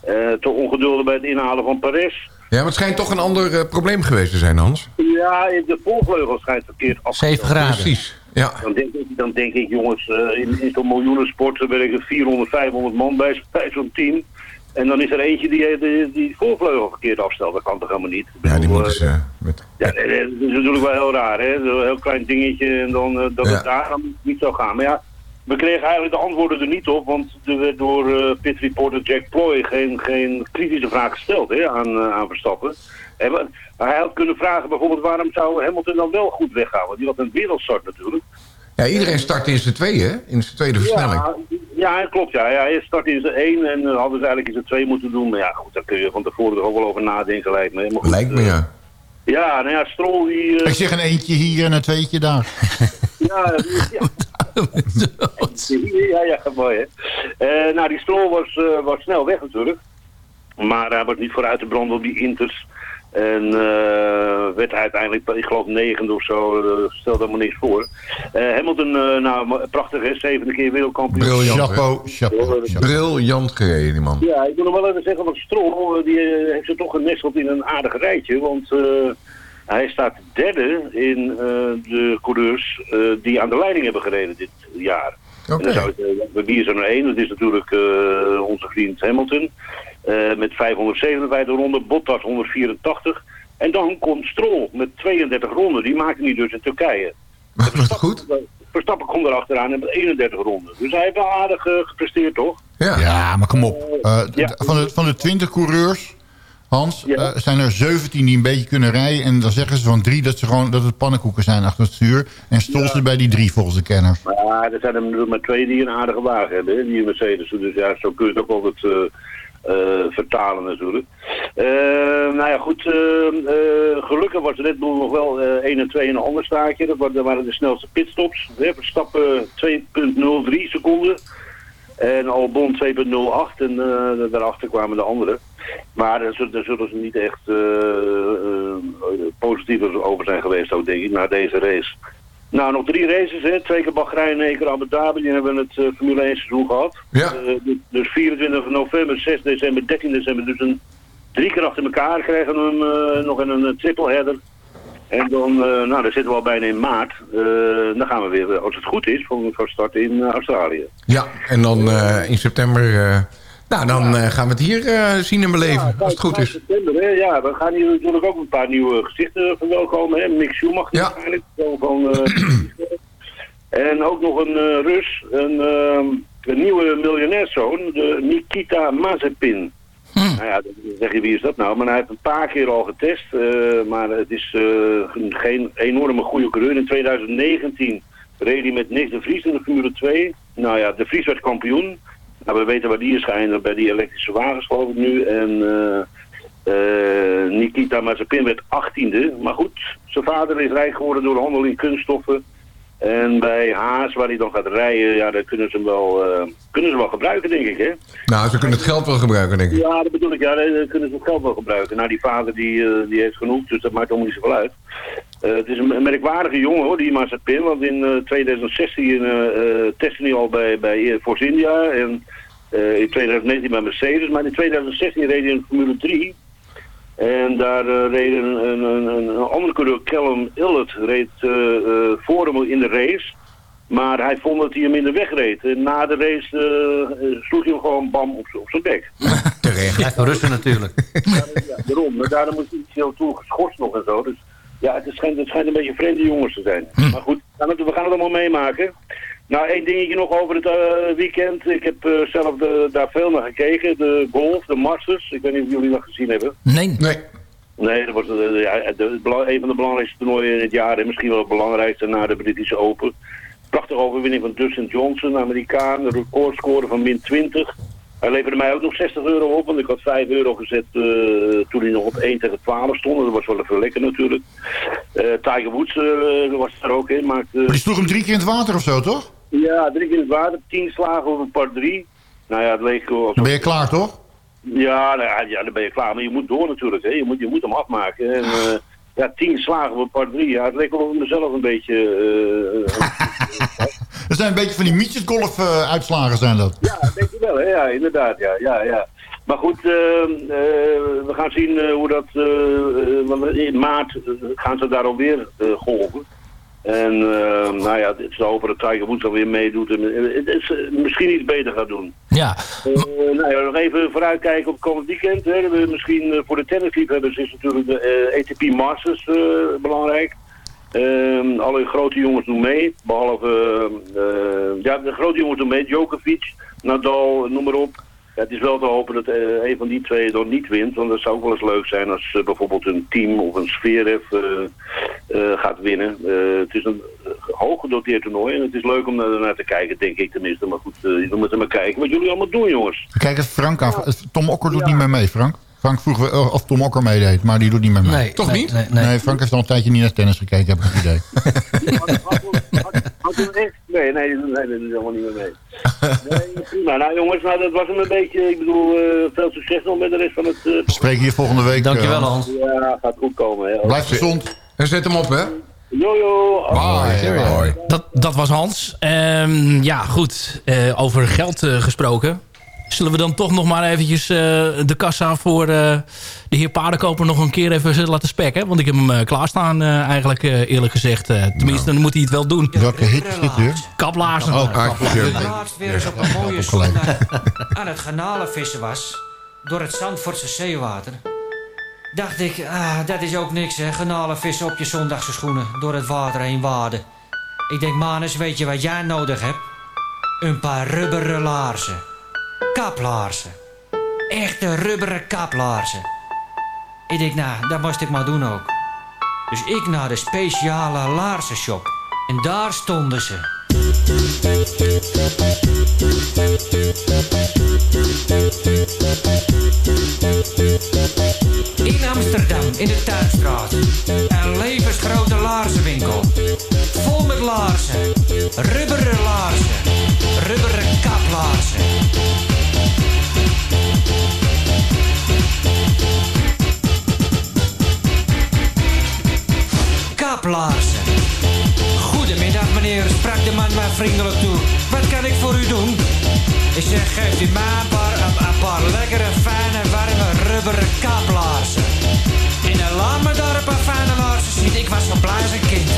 Eh te ongeduldig bij het inhalen van Perez. Ja, maar het schijnt toch een ander eh, probleem geweest te zijn, Hans. Ja, de voorvleugel schijnt verkeerd af. 7 graden. Precies. Ja. Dan denk ik, dan denk ik jongens, eh, in, in zo'n miljoenensport er werken 400, 500 man bij, *laughs* bij zo'n team. En dan is er eentje die, die, die voorvleugel verkeerd afstelt. Dat kan toch helemaal niet? Ja, die moeten ze... Met... Ja, dat is natuurlijk wel heel raar, hè? Zo'n heel klein dingetje en dan dat Ja. het daar dan niet zou gaan. Maar ja, we kregen eigenlijk de antwoorden er niet op, want er werd door eh pit reporter Jack Ploy geen, geen kritische vraag gesteld hè, aan, eh, aan Verstappen. En we- hij had kunnen vragen bijvoorbeeld waarom zou Hamilton dan wel goed weggaan, want die had een wereldstart natuurlijk. Ja, iedereen start in zijn tweeën, hè? In zijn tweede versnelling. Ja, ja, klopt. Ja. Ja, hij start in zijn één en uh, hadden ze eigenlijk in zijn twee moeten doen. Maar ja, goed, daar kun je van tevoren er ook wel over nadenken, lijkt me. Maar goed, Lijkt me, eh, ja. Ja, nou ja, Stroll die... eh, Ik zeg een eentje hier en een tweetje daar. *laughs* Ja, *laughs* ja. ja, ja, mooi hè. Eh, nou, die Stroll was, eh, was snel weg natuurlijk. Maar hij was niet vooruit te branden op die Inters. En eh, werd hij uiteindelijk, ik geloof negende of zo, uh, stelde helemaal niks voor. Uh, Hamilton, uh, nou prachtig hè, zevende keer wereldkampioen. Briljant, Chapeau, chapeau. chapeau. Briljant gereden, die man. Ja, ik wil nog wel even zeggen, want Stroll, die heeft ze toch genesteld in een aardig rijtje, want... Hij staat derde in uh, de coureurs uh, die aan de leiding hebben gereden dit jaar. Okay. Uh, wie is er nou één? Dat is natuurlijk onze vriend Hamilton. met 557 ronden, Bottas 184. En dan komt Stroll met 32 ronden. Die maakte hij dus in Turkije. *laughs* Was het goed? Verstappen komt erachteraan en met 31 ronden. Dus hij heeft wel aardig gepresteerd, toch? Ja. ja, maar kom op. Ja. Van, de, van de 20 coureurs... Hans, ja. uh, zijn er 17 die een beetje kunnen rijden. En dan zeggen ze van drie dat, ze gewoon, dat het pannenkoeken zijn achter het stuur. En stol ze ja. bij die drie volgens de kenners. Ja, er zijn er maar twee die een aardige wagen hebben. Hè, die Mercedes. Dus ja, zo kun je het ook altijd uh, uh, vertalen natuurlijk. nou ja, goed. gelukkig was Red Bull nog wel 1 en 2 in een ander staartje. Dat waren de snelste pitstops. Hè, Verstappen 2,03 seconden. En Albon 2,08 en daarachter kwamen de anderen. Maar daar zullen, daar zullen ze niet echt uh, uh, positief over zijn geweest, ook denk ik, na deze race. Nou, nog drie races, hè. twee keer Bahrein één keer Abu Dhabi. Die hebben het uh, Formule 1 seizoen gehad. Ja. dus 24 november, 6 december, 13 december. Dus een, drie keer achter elkaar krijgen we hem nog in een triple header. En dan, nou, daar zitten we al bijna in maart. Dan gaan we weer, als het goed is, van, van start in Australië. Ja, en dan in september... nou, dan gaan we het hier zien en beleven, ja, als het goed is. Hè? Ja, we gaan hier natuurlijk ook een paar nieuwe gezichten verwelkomen. Hè? Mick Schumacher Ja. waarschijnlijk. Van, *clears throat* en ook nog een Rus, een, een nieuwe miljonairszoon, de Nikita Mazepin. Nou ja, dan zeg je wie is dat nou? Maar hij heeft een paar keer al getest. Maar het is geen enorme goede coureur. In 2019 reed hij met Nick de Vries in de Formule 2. Nou ja, de Vries werd kampioen. Nou, we weten waar die is geëindigd bij die elektrische wagens geloof ik nu. En uh, Nikita Mazepin werd 18e. Maar goed, zijn vader is rijk geworden door handel in kunststoffen. En bij Haas, waar hij dan gaat rijden, ja, daar kunnen ze hem wel, uh, kunnen ze wel gebruiken, denk ik, hè? Nou, ze kunnen het geld wel gebruiken, denk ik. Ja, dat bedoel ik, ja, daar kunnen ze het geld wel gebruiken. Nou, die vader, die, uh, die heeft genoeg, dus dat maakt allemaal niet zoveel uit. Uh, het is een merkwaardige jongen, hoor, die Mazepin, want in 2016 testte hij al bij, bij Force India en in 2019 bij Mercedes, maar in 2016 reed hij in Formule 3... En daar uh, reed een, een, een, een andere coureur, Callum Illet, reed uh, uh, voor hem in de race. Maar hij vond dat hij hem in de weg reed. En na de race sloeg hij hem gewoon bam op, op zijn bek. *laughs* Terecht. Ja, rusten natuurlijk. ja, ja, daarom. Maar daarom moest hij heel toe geschorst nog en zo. Dus ja, het schijnt, het schijnt een beetje vreemde jongens te zijn. Hm. Maar goed, we gaan, het, we gaan het allemaal meemaken. Nou, één dingetje nog over het uh, weekend. Ik heb uh, zelf de, daar veel naar gekeken. De golf, de Masters. Ik weet niet of jullie dat gezien hebben. Nee. Nee. Nee, dat was uh, de, de, de, een van de belangrijkste toernooien in het jaar. En misschien wel het belangrijkste na de Britische Open. Prachtige overwinning van Dustin Johnson, Amerikaan. Een recordscore van min 20. Hij leverde mij ook nog 60 euro op, want ik had 5 euro gezet toen hij nog op 1 tegen 12 stond. Dat was wel even lekker natuurlijk. Tiger Woods was er ook in. Maakte, maar die sloeg hem drie keer in het water of zo, toch? Ja, drie keer in het water, tien slagen op een par drie. Nou ja, het leek wel... Dan ben je klaar, toch? Ja, nou ja, ja, dan ben je klaar. Maar je moet door natuurlijk, hè. Je moet, je moet hem afmaken. En, uh, ja, tien slagen op een par drie. Ja, het leek wel op mezelf een beetje... Uh, *laughs* dat zijn een beetje van die mietjesgolf uh, uitslagen zijn dat. Ja, denk je wel, hè. Ja, inderdaad, ja, ja, ja. Maar goed, we gaan zien hoe dat... want in maart gaan ze daar alweer golven. En uh, nou ja, het is over dat Tiger Woods alweer meedoet en het is, uh, misschien iets beter gaat doen. Ja. Uh, nou ja, nog even vooruitkijken op het komend weekend. Hè. We misschien voor de tennisliefhebbers is natuurlijk de ATP Masters belangrijk. Ehm, alle grote jongens doen mee, behalve ja, de grote jongens doen mee, Djokovic, Nadal, noem maar op. Ja, het is wel te hopen dat een van die twee dan niet wint. Want dat zou ook wel eens leuk zijn als bijvoorbeeld een team of een sfeer uh, gaat winnen. het is een hoog gedoteerd toernooi en het is leuk om naar te kijken, denk ik tenminste. Maar goed, we moeten maar kijken wat jullie allemaal doen, jongens. Kijk eens Frank aan. Tom Okker doet ja. niet meer mee, Frank. Frank vroeg of Tom Okker meedeed, maar die doet niet meer mee. Nee, Toch nee, niet? Nee, nee. nee, Frank heeft al een tijdje niet naar tennis gekeken, heb ik het idee. had, had, had, had echt Nee, nee, nee, dat is helemaal niet meer mee. Nee, prima. Nou jongens, nou, dat was hem een beetje. Ik bedoel, eh, veel succes nog met de rest van het... eh, We spreken hier volgende week. Dankjewel eh, Hans. ja, gaat goed komen. Hè. Blijf gezond. En zet hem op, hè? Jojo. Bye. Bye. Dat, dat was Hans. Ehm, ja, goed. Eh, over geld eh, gesproken. Zullen we dan toch nog maar eventjes eh, de kassa voor eh, de heer Paardenkoper nog een keer even laten spekken? Want ik heb hem eh, klaarstaan eh, eigenlijk eh, eerlijk gezegd. Eh, tenminste, dan moet hij het wel doen. Welke hit is dit weer? Kaplaarzen. Oh, Hartstikke. laatst weer eens op een mooie zondag *laughs* aan het garnalenvissen was... door het Zandvoortse zeewater... dacht ik, ah, dat is ook niks hè, garnalenvissen op je zondagse schoenen... door het water heen waden. Ik denk, Manus, weet je wat jij nodig hebt? Een paar rubberen laarzen. Kaplaarzen. Echte rubberen kaplaarzen. Ik denk, nou, dat moest ik maar doen ook. Dus ik naar de speciale laarzenshop. En daar stonden ze. In Amsterdam, in de Tuinstraat. Een levensgrote laarzenwinkel. Vol met laarzen. Rubberen laarzen. Rubberen kaplaarzen. Kaplaarzen. Goedemiddag meneer, sprak de man mij vriendelijk toe. Wat kan ik voor u doen? Ik zeg, geeft u mij een paar, een, een lekkere, fijne, warme, rubberen kaplaarzen. En dan laat me daar een fijne laarzen zien. Ik was zo blij een kind.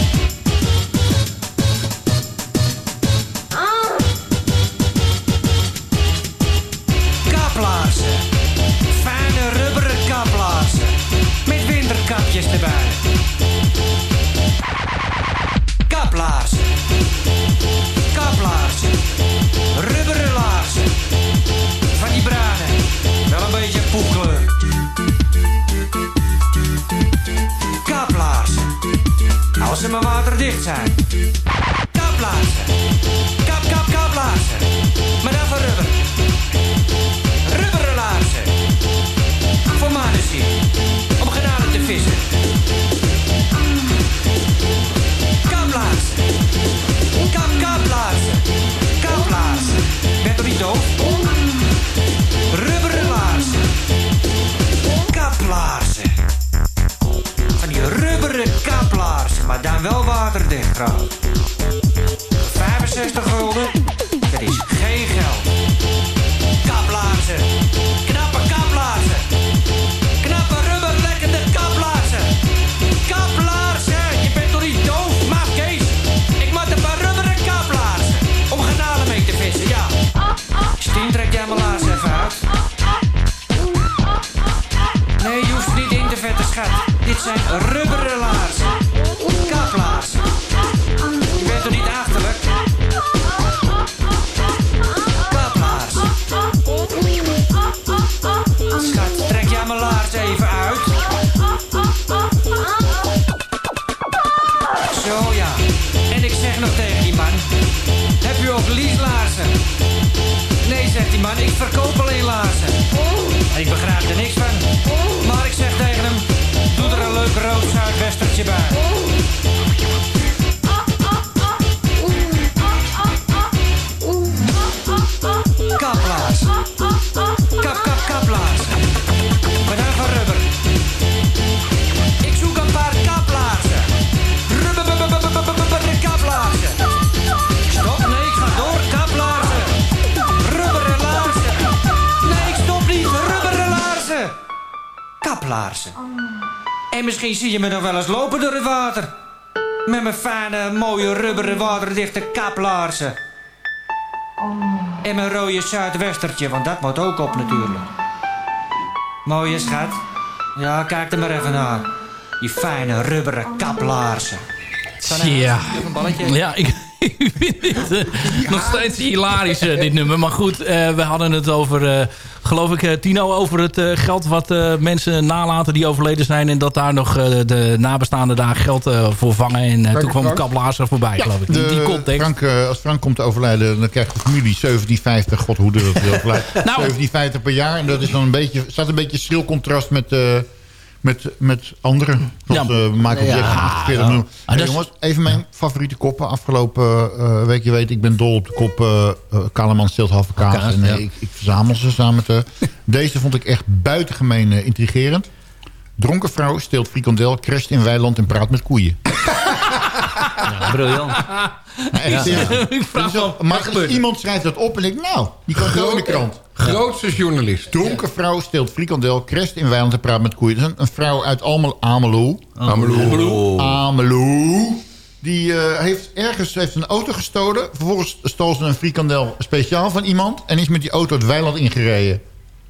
Kaplaarzen. Fijne, rubberen kaplaarzen. Met winterkapjes erbij. Kaplaarzen. Ze maar waterdicht zijn. Kaplaarzen. Kap, kap, kaplaarzen. Maar dan van rubber. Rubberen laarzen. Voor mannen zien. Om genade te vissen. Maar wel waterdicht trouwens. 65 gulden. Dat is geen geld. Kaplaarzen. Knappe kaplaarzen. Knappe rubberlekkende kaplaarzen. Kaplaarzen. Je bent toch niet doof, maat Kees? Ik maak een paar rubberen kaplaarzen. Om genade mee te vissen, ja. Stien, trek jij mijn laarzen even uit. Nee, je hoeft niet in te vetten, schat. Je me nog wel eens lopen door het water. Met mijn fijne, mooie, rubberen, waterdichte kaplaarzen. En mijn rode zuidwestertje, want dat moet ook op natuurlijk. Mooie schat. Ja, kijk er maar even naar. Die fijne, rubberen kaplaarzen. Ja. Nog een balletje? Ja, ik, ik vind dit nog steeds hilarisch, eh, dit nummer. Maar goed, eh, we hadden het over, eh, geloof ik, eh, Tino... over het eh, geld wat eh, mensen nalaten die overleden zijn... en dat daar nog eh, de nabestaanden daar geld eh, voor vangen. En eh, toen kwam Frank? Lazer voorbij, geloof ik. Die context. Frank, eh, als Frank komt te overlijden, dan krijgt de familie 1750, god hoe dat overlijdt. Nou. 1750 per jaar. En dat is dan een beetje, staat een beetje schril contrast met, eh, met, met anderen. Zoals Ja. eh, Michael Ja. Jackson. 40 ja. miljoen. Ah, Hey, jongens, even mijn favoriete koppen. Afgelopen eh, week, je weet, ik ben dol op de kop. eh, Kaleman steelt halve kaas. En, ik, ik verzamel ze samen met... *laughs* deze vond ik echt buitengemeen intrigerend. Dronken vrouw steelt frikandel, crasht in weiland en praat met koeien. *laughs* Ja, briljant. Serieus. Ik vraag maar iemand schrijft dat op en ik, nou, die kan in de krant. Grootste journalist. Dronken vrouw steelt frikandel, crasht in weiland en praat met koeien. Dat is een, een vrouw uit Almelo. Ameloe. Ameloe. Ameloe. Die eh, heeft ergens heeft een auto gestolen. Vervolgens stol ze een frikandel speciaal van iemand. En is met die auto het weiland ingereden.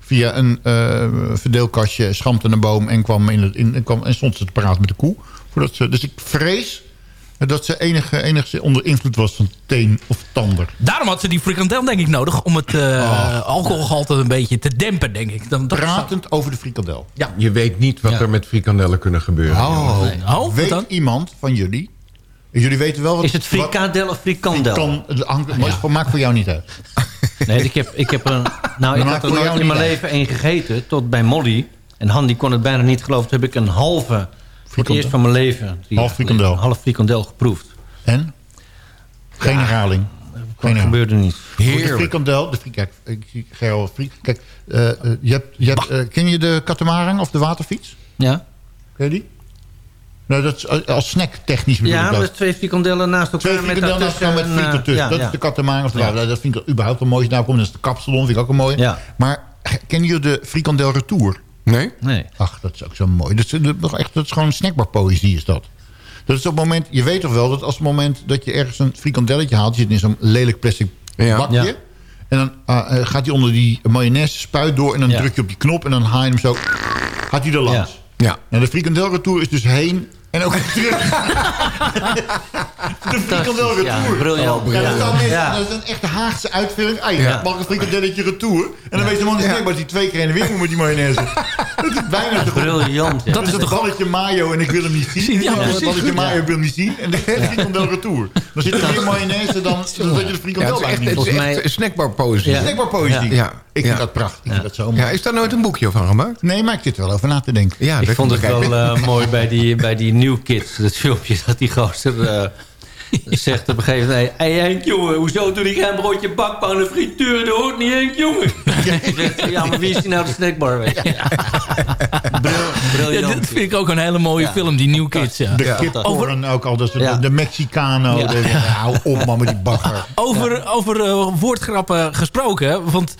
Via een eh, verdeelkastje, schampte een boom en, kwam in het, in, en, kwam, en stond ze te praten met de koe. Voordat ze, dus ik vrees dat ze enige, enige onder invloed was van teen of tander. Daarom had ze die frikandel denk ik nodig... om het eh alcoholgehalte een beetje te dempen, denk ik. Dan, dat Pratend over de frikandel. Je weet niet wat Ja. er met frikandellen kunnen gebeuren. Oh, Oh, wat weet dan? iemand van jullie... Jullie weten wel wat... Is het frikadel of frikandel? Kan, hangt, maar het maakt voor jou niet uit. Nee, ik heb, ik heb er, *laughs* nou, ik had er nooit in mijn leven één gegeten. Tot bij Molly. En Han die kon het bijna niet geloven. Toen heb ik een halve, voor het eerst van mijn leven... Half frikandel. Een half frikandel geproefd. En? Geen herhaling. Geen gebeurde niet. Goed, De Heerlijk. frikandel, de frik, kijk. Kijk, eh, je hebt, je hebt, eh, ken je de katamaran of de waterfiets? Ja, Ken je die? Nou, dat is als- snack technisch bedoel ja ik dat. dat twee frikandellen naast elkaar. Twee frikandellen daartussen staan met een, friet ertussen. ja, dat ja. is de katamaran of de Ja. water. Dat vind ik überhaupt wel mooi. Daar komt dat is de kapsalon, vind ik ook een mooie. Ja. Maar kennen jullie de frikandel retour? Nee? Nee. Ach, dat is ook zo mooi. Dat is, dat is echt, dat is gewoon snackbarpoëzie is dat. Dat is op het moment, je weet toch wel dat als het moment dat je ergens een frikandelletje haalt... je zit in zo'n lelijk plastic Ja. bakje... Ja. en dan ah, eh, gaat hij onder die mayonaise spuit door... en dan Ja. druk je op die knop en dan haal je hem zo... gaat hij er langs. Ja. Nou, de frikandelretour is dus heen en ook weer terug. de frikandelretour. Ja, briljant. Ja, dat, is dan mensen- Ja. dat is een echte Haagse uitvulling. Ah, je Ja. mag een frikandelletje retour. En dan weet de man niet dat hij twee keer in de weer moet met die mayonaise. dat is bijna te Briljant. Ja. dat is het balletje mayo en ik wil hem niet zien. Ja, Ja, precies. het balletje mayo wil hem niet zien. En de frikandel retour. Dan zit er meer mayonaise dan dat je de Ja, het frikandel is echt, eigenlijk het niet is echt mij- snackbarpoëzie. Ja. Snackbarpoëzie. Ja. Ik vind Ja. dat prachtig. Ik vind dat zo mooi. Ja, is daar nooit een boekje van gemaakt? Nee, maar ik zit er wel over na te denken. Ja, Ik dat vond het wel eh, mooi bij die, *laughs* bij die New Kids, dat filmpje, dat die gozer eh, zegt op een gegeven moment... Hé hey, Henk, jongen, hoezo doe ik geen broodje bakpan en frituur? Dat hoort niet, Henk, jongen. *laughs* Zegt, ja, maar wie is die nou de snackbar? Weet je? *laughs* Bril- Ja, briljant. dit vind ik ook een hele mooie Ja. film, die New Kids. Ja. De Ja. kipcorn ook al. Dat Ja. de, de Mexicano. Ja. De, hou op man met die bagger. Over, over eh, woordgrappen gesproken. Want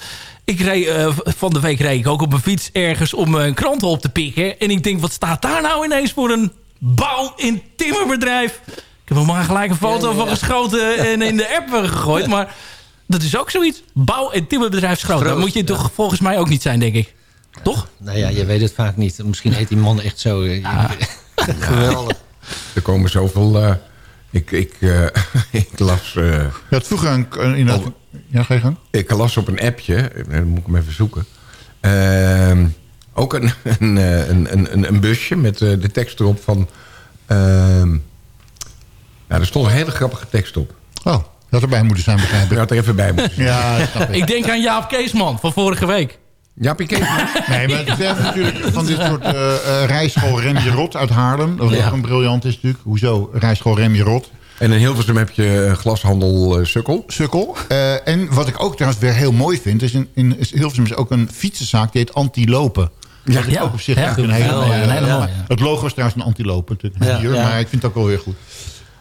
ik reed, eh, van de week reed ik ook op een fiets ergens om een krant op te pikken. En ik denk, wat staat daar nou ineens voor een bouw- in timmerbedrijf? Ik heb er maar gelijk een foto van geschoten en in de app gegooid. Maar dat is ook zoiets. Bouw- en timmerbedrijf Schroot. Dat moet je toch volgens mij ook niet zijn, denk ik. Toch? Nou ja, je weet het vaak niet. Misschien heet die man echt zo. eh, *laughs* Geweldig. Er komen zoveel... eh, ik, ik, eh, *laughs* ik las... eh, Je had vroeger een... een inderdaad- ja, ga je gang. Ik las op een appje, eh, dan moet ik hem even zoeken. Ehm, ook een, *laughs* een, eh, een, een, een- een busje met eh, de tekst erop van... ehm, nou, er stond een hele grappige tekst op. Oh, dat erbij moeten zijn, begrijp Ik had er even bij moeten *laughs* zijn. Ja, dat ik. Ik denk aan Jaap Keesman van vorige week. Jaapie Keesman? *laughs* Nee, maar het is natuurlijk van dit soort eh eh, rijschool Remje Rot uit Haarlem. Dat is Ja. ook een briljant is natuurlijk. Hoezo rijschool Remje Rot? En in Hilversum heb je eh, glashandel Sukkel. Sukkel. Eh, en wat ik ook trouwens weer heel mooi vind... is in, in Hilversum is ook een fietsenzaak die heet Antilopen. Dat is Ja. ook op zich Ja. echt een hele Ja, mooie... een hele mooie, ja. Het logo is trouwens een antilope. natuurlijk, Ja, hier, ja. Maar ik vind het ook wel weer goed.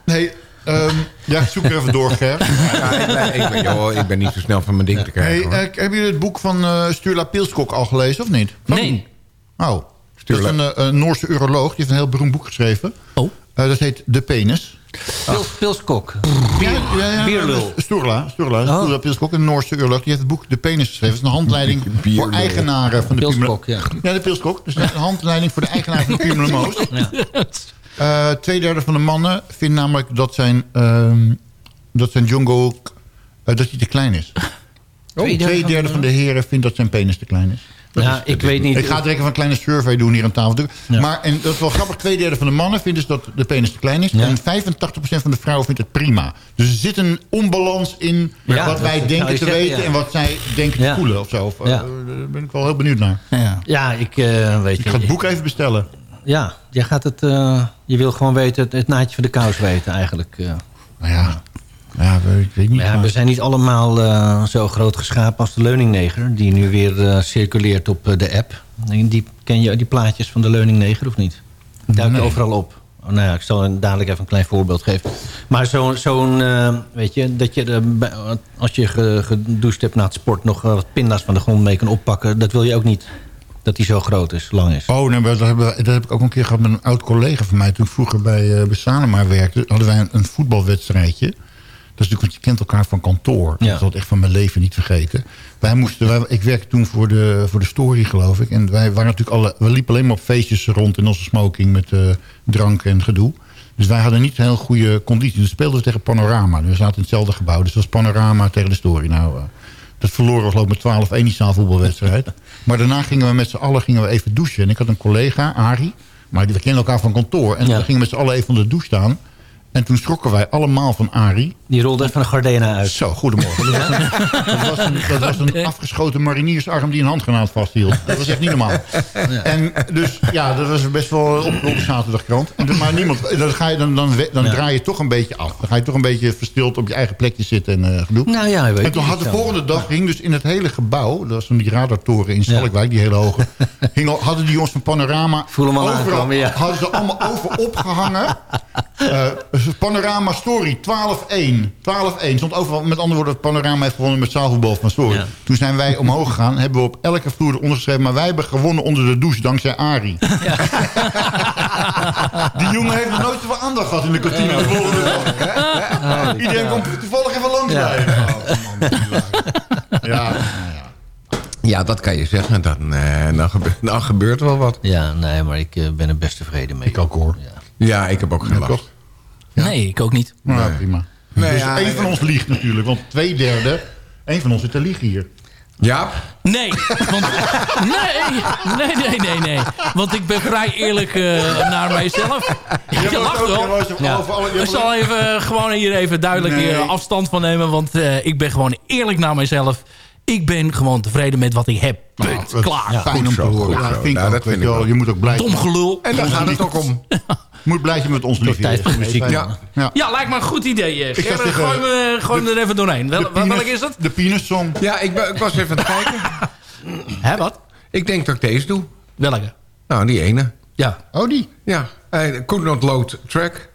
Nee, ehm, ja, ik zoek er even door, Ger. *laughs* Ja, ik, ben, ik, ben, joh, ik ben niet zo snel van mijn ding te Hey, krijgen. hoor. eh, hebben jullie het boek van eh Sturla Pilskok al gelezen, of niet? Nee. Oh, dat is een, eh, een Noorse uroloog. Die heeft een heel beroemd boek geschreven. Oh. Eh, dat heet De Penis. Pils, pilskok. Ja, ja, ja, Bierlul. Sturla, Sturla, Oh. Sturla Pilskok, een Noorse uroloog. Die heeft het boek De Penis geschreven. Dat is een handleiding *laughs* voor eigenaren van de Pilskok, ja. Ja, de Pilskok. Dus een handleiding voor de eigenaar van de *laughs* Pumelamoos. Eh Tweederde van de mannen vindt namelijk dat zijn, ehm dat zijn jungle eh, dat hij te klein is. Tweederde Twee van derde de- van de heren vindt dat zijn penis te klein is. Dat Ja, is- ik weet niet. Ik ga direct even een kleine survey doen hier aan tafel. Ja. Maar, en dat is wel grappig, twee derde van de mannen vindt dus dat de penis te klein is. Ja. En 85% van de vrouwen vindt het prima. Dus er zit een onbalans in Ja, wat wij denken te zeggen, weten... ja. en wat zij denken Ja. te voelen of zo. Of, eh. Daar ben ik wel heel benieuwd naar. Ja. Ja, ik eh, weet Ik ga het boek even bestellen. Ja, je, gaat het, eh, je wil gewoon weten, het, het naadje van de kous weten eigenlijk. eh. Nou ja, ja ik weet niet. Maar ja, we zijn niet allemaal eh, zo groot geschapen als de Leuningneger... die nu weer circuleert op de app. Die, ken je die plaatjes van de Leuningneger of niet? Die duiken Nee. overal op. Oh, nou ja, ik zal dadelijk even een klein voorbeeld geven. Maar zo'n, zo'n eh, weet je, dat je als je ge- gedoucht hebt na het sport... nog wat pinda's van de grond mee kan oppakken... dat wil je ook niet, dat die zo groot is, lang is. Oh, nee, maar dat, hebben dat heb ik ook een keer gehad met een oud collega van mij. Toen ik vroeger bij, uh, bij Sanema werkte, hadden wij een, een voetbalwedstrijdje. Dat is natuurlijk, want je kent elkaar van kantoor. Ja. Dat ik echt van mijn leven niet vergeten. Wij moesten, wij, ik werkte toen voor de, voor de story, geloof ik. En wij waren natuurlijk alle, we liepen alleen maar op feestjes rond in onze smoking met eh, drank en gedoe. Dus wij hadden niet een heel goede conditie. Dus speelden we tegen Panorama. We zaten in hetzelfde gebouw. Dus dat was Panorama tegen de story. Nou, eh, dat verloren we geloof ik met 12-1 die zaalvoetbalwedstrijd. maar daarna gingen we met z'n allen gingen we even douchen. En ik had een collega, Arie. Maar die- we kennen elkaar van kantoor. En Ja. we gingen met z'n allen even onder de douche staan. En toen schrokken wij allemaal van Arie. Die rolde even een gardena uit. Zo, goedemorgen. Dat was een, dat was een, dat was een afgeschoten mariniersarm die een handgranaat vasthield. Dat was echt niet normaal. En dus ja, dat was best wel op de zaterdagkrant. En Maar niemand, dan, ga je, dan, dan, dan Ja. draai je toch een beetje af. Dan ga je toch een beetje verstild op je eigen plekje zitten en eh gedoe. Nou ja, weet En toen had de volgende dag hing dus in het hele gebouw... dat was toen die radartoren in Schalkwijk, die hele hoge... Hing al, hadden die jongens van Panorama... Voel hem al overal- aankomen, ja. Hadden ze allemaal over opgehangen. *laughs* Eh, Panorama Story 12-1. 12-1. Stond overal, met andere woorden, Panorama heeft gewonnen met zaalvoetbal van Story. Ja. Toen zijn wij omhoog gegaan. Hebben we op elke vloer eronder geschreven... maar wij hebben gewonnen onder de douche dankzij Arie. *laughs* Die jongen heeft nog nooit zoveel aandacht gehad in de kantine. de volgende dag. Iedereen komt toevallig even langs Ja. bij. Oh, man, ja, nou ja. Ja, dat kan je zeggen. Dan, eh, dan, gebeurt, dan gebeurt wel wat. Ja, nee, maar ik eh, ben er best tevreden mee. Ik ook hoor. Ja. Ja, ik heb ook geen last. Nee, ik ook niet. Nou, prima. Nee, dus ja, één van ons liegt natuurlijk. Want twee derde... één van ons zit te liegen hier. Ja, Nee, want, *laughs* nee, nee, nee, nee, nee. Want ik ben vrij eerlijk eh, naar mijzelf. Je lacht wel. Ja. Ik zal even, gewoon hier even duidelijk Nee. afstand van nemen. Want eh, ik ben gewoon eerlijk naar mijzelf. Ik ben gewoon tevreden met wat ik heb. Punt. Klaar. Fijn om te horen. Ja, zo. vind ik Nou, ook, dat vind ik wel. Je moet ook blij zijn. Dom gelul. en daar gaat het ook om. *laughs* Je moet blij zijn met ons liefje. tijd voor muziek. Ja. Ja. Ja, lijkt me een goed idee. zeggen, gooi me, gooi me er even doorheen. Wel, is dat? De penis song. Ja, ik, ben- ik was even aan het kijken. *laughs* Hè, wat? Ik denk dat ik deze doe. Welke? Nou, die ene. Ja. Oh, die. Ja, eh, could not load track.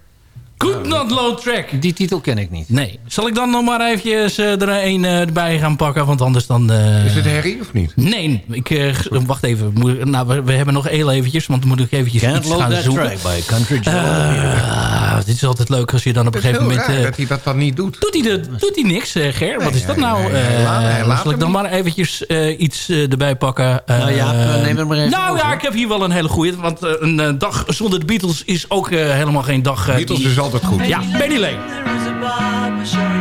Could not load track. Die titel ken ik niet. Nee. Zal ik dan nog maar eventjes eh, er een eh, erbij gaan pakken? Want anders dan... eh, Is het herrie of niet? Nee, ik, eh, g- wacht even. Moet- nou, we, we hebben nog heel eventjes, want dan moet ik eventjes Can't iets load gaan that zoeken. track by Country Joe. Ah, dit is altijd leuk als je dan op een gegeven moment... raar eh, dat hij dat dan niet doet. doet, hij de, doet hij niks, eh, Ger? Wat is dat nee, nou? nee, hij laat- Eh, zal ik dan niet. maar eventjes eh, iets erbij pakken? Eh, Nou ja, neem het maar even Nou over. ja, ik heb hier wel een hele goeie. Want een dag zonder de Beatles is ook helemaal geen dag... eh, Beatles die- is altijd goed. Ja, Benny Lane.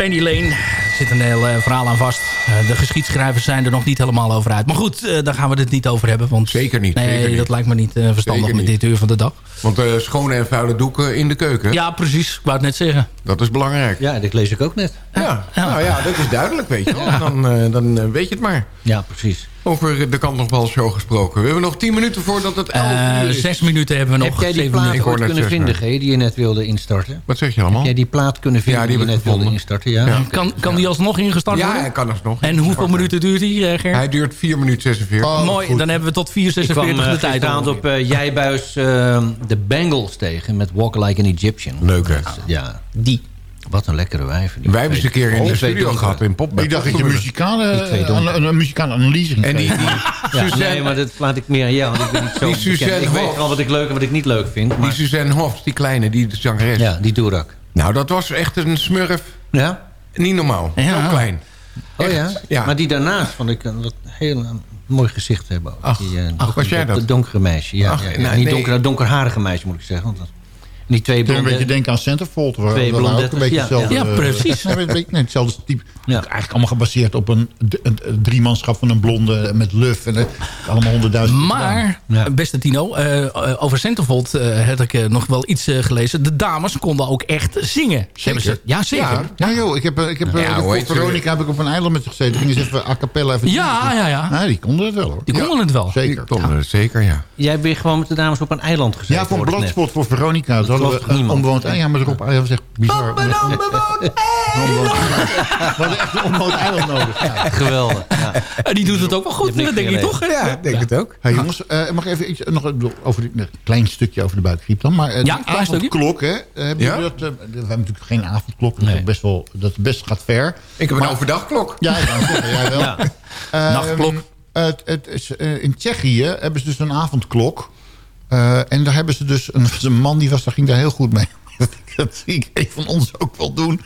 Penny Lane. Er zit een heel eh, verhaal aan vast. Eh, de geschiedschrijvers zijn er nog niet helemaal over uit. Maar goed, eh, daar gaan we het niet over hebben. Want, Zeker niet, Nee, zeker niet. dat lijkt me niet eh, verstandig Zeker met niet. dit uur van de dag. Want eh, schone en vuile doeken in de keuken, Ja, precies. Ik wou het net zeggen. dat is belangrijk. Ja, dat lees ik ook net. Ja, nou ja, dat is duidelijk, weet je wel. Dan, eh, dan weet je het maar. Ja, precies. Over de kant nog wel show gesproken. We hebben nog 10 minuten voordat het 11 Eh, uur is. zes minuten hebben we nog. Heb jij die plaat minuten. kunnen zeggen. vinden, G, die je net wilde instarten? Wat zeg je allemaal? Heb jij die plaat kunnen vinden Ja, die die, je net ik wilde gevonden. instarten? Ja. Ja. Kan, kan die alsnog ingestart Ja, worden? hij kan alsnog. En hoeveel minuten duurt die, eh, Ger? Hij duurt 4 minuten 46. Oh, Mooi, goed. dan hebben we tot Ik kwam 4.46 uh, de tijd. gisteravond op eh, Jijbuis eh, de Bengals tegen met Walk Like an Egyptian. Leuk, hè? Ja, die. Wat een lekkere wijven. Wij hebben ze een keer in de studio gehad in Pop. Ik dacht dat je muzikale, twee eh, een, een muzikale analyse En die, geven. die, Ja, Suzanne, nee, maar dat laat ik meer aan jou. Want ik ben niet zo Die. Suzanne Ik weet wel wat ik leuk en wat ik niet leuk vind. die Suzanne Hofs, die kleine, die zangeres. ja, die Doerak. Nou, dat was echt een smurf. Ja? Niet normaal. Ja. Heel klein. Oh Echt, ja? ja. Maar die daarnaast vond ik een wat heel mooi gezicht hebben. ook. Ach, die, eh, ach, was jij dat? Dat donkere meisje. Ja, Ach, ja, ja. nou, niet nee. donker, donkerharige meisje moet ik zeggen. Want dat, die twee Ik een beetje blonde... denken aan Centerfold. waar- Twee ook een beetje ja, hetzelfde, ja. Ja, eh, precies. *laughs* nee, hetzelfde type. Ja. Eigenlijk allemaal gebaseerd op een, een, een driemanschap van een blonde met luf. En eh, allemaal honderdduizend. Maar, Ja. beste Tino, eh, eh, over Centerfold eh, had ik eh, nog wel iets eh, gelezen. De dames konden ook echt zingen. Hebben ze, ja, zeker. Ja, Ja, ja joh, ik heb, eh, ik heb eh, Ja, voor? Veronica heb ik op een eiland met ze gezeten. Gingen ze even a cappella even ja, ja. Ja, die konden het wel hoor. Die konden het wel. Zeker. Tom, Zeker, ja. Jij bent gewoon met de dames op een eiland gezeten. Ja, voor bladspot voor Veronica. Gelooft een niemand? onbewoond eiland. Ja, maar dat was echt bizar. *laughs* Onbewoond eiland. We hadden echt een onbewoond eiland nodig. Ja. Geweldig. Ja. En die doet het ook wel goed, denk ik toch? Ja, ik denk het ook. Hey jongens, eh, mag even iets, nog een- over die, een klein stukje over de buikgriep dan. Maar eh, Ja, stukje. avondklok, hè? eh, Hebben Ja? dat, eh, we hebben natuurlijk geen avondklok. Dat, Nee. is best wel, dat best gaat ver. Ik heb een overdagklok. Ja, ik jij wel. Ja. Ehm, Nachtklok. het, het is, eh, in Tsjechië hebben ze dus een avondklok. Eh, en daar hebben ze dus een, *laughs* een man die was, daar ging daar heel goed mee. *laughs* dat zie ik een van ons ook wel doen.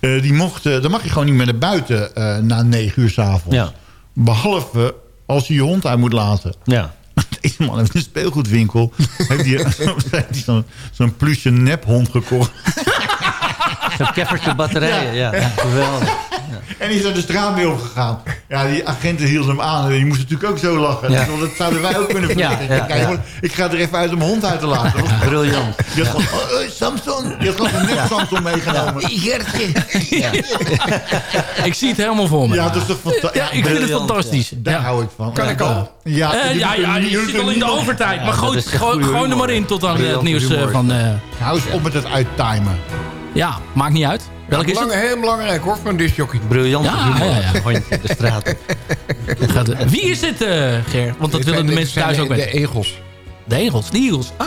Eh, die mocht, eh, dan mag je gewoon niet meer naar buiten na negen uur s'avonds. Ja. Behalve als je je hond uit moet laten. Ja. *laughs* Deze man heeft een speelgoedwinkel. heeft hij zo'n zo'n plusje nephond gekocht. Zo'n keffertje batterijen. Ja. Geweldig. En die is er de straat mee opgegaan. Ja, die agenten hielden hem aan. En die moest natuurlijk ook zo lachen. Ja. Want dat zouden wij ook kunnen vergeten. Ja, ja, Kijk, ja. Ik ga er even uit om mijn hond uit te laten. Briljant. Die had gewoon, oh, oh, Samson. Die had gewoon een nep Samson meegenomen. Ik zie het helemaal voor me. Ja, dat is toch fantastisch. Ja, ik vind het fantastisch. Daar Ja. hou ik van. Kan ik al? Ja, Eh, jullie ja, ja, kunnen- je zit al in de overtijd. maar dat gooi, er maar in tot aan het nieuws eh, van... eh, Hou eens op met het uittimen. Ja, maakt niet uit. Welk is Belang- het? Heel belangrijk hoor, voor een discjockey. Briljant. Ja, ja, ja. *laughs* Hondje de straat. Gaat Wie is dit, eh, Ger? Want dat willen de mensen thuis ook weten. De egels. De egels, de eagles. Ah.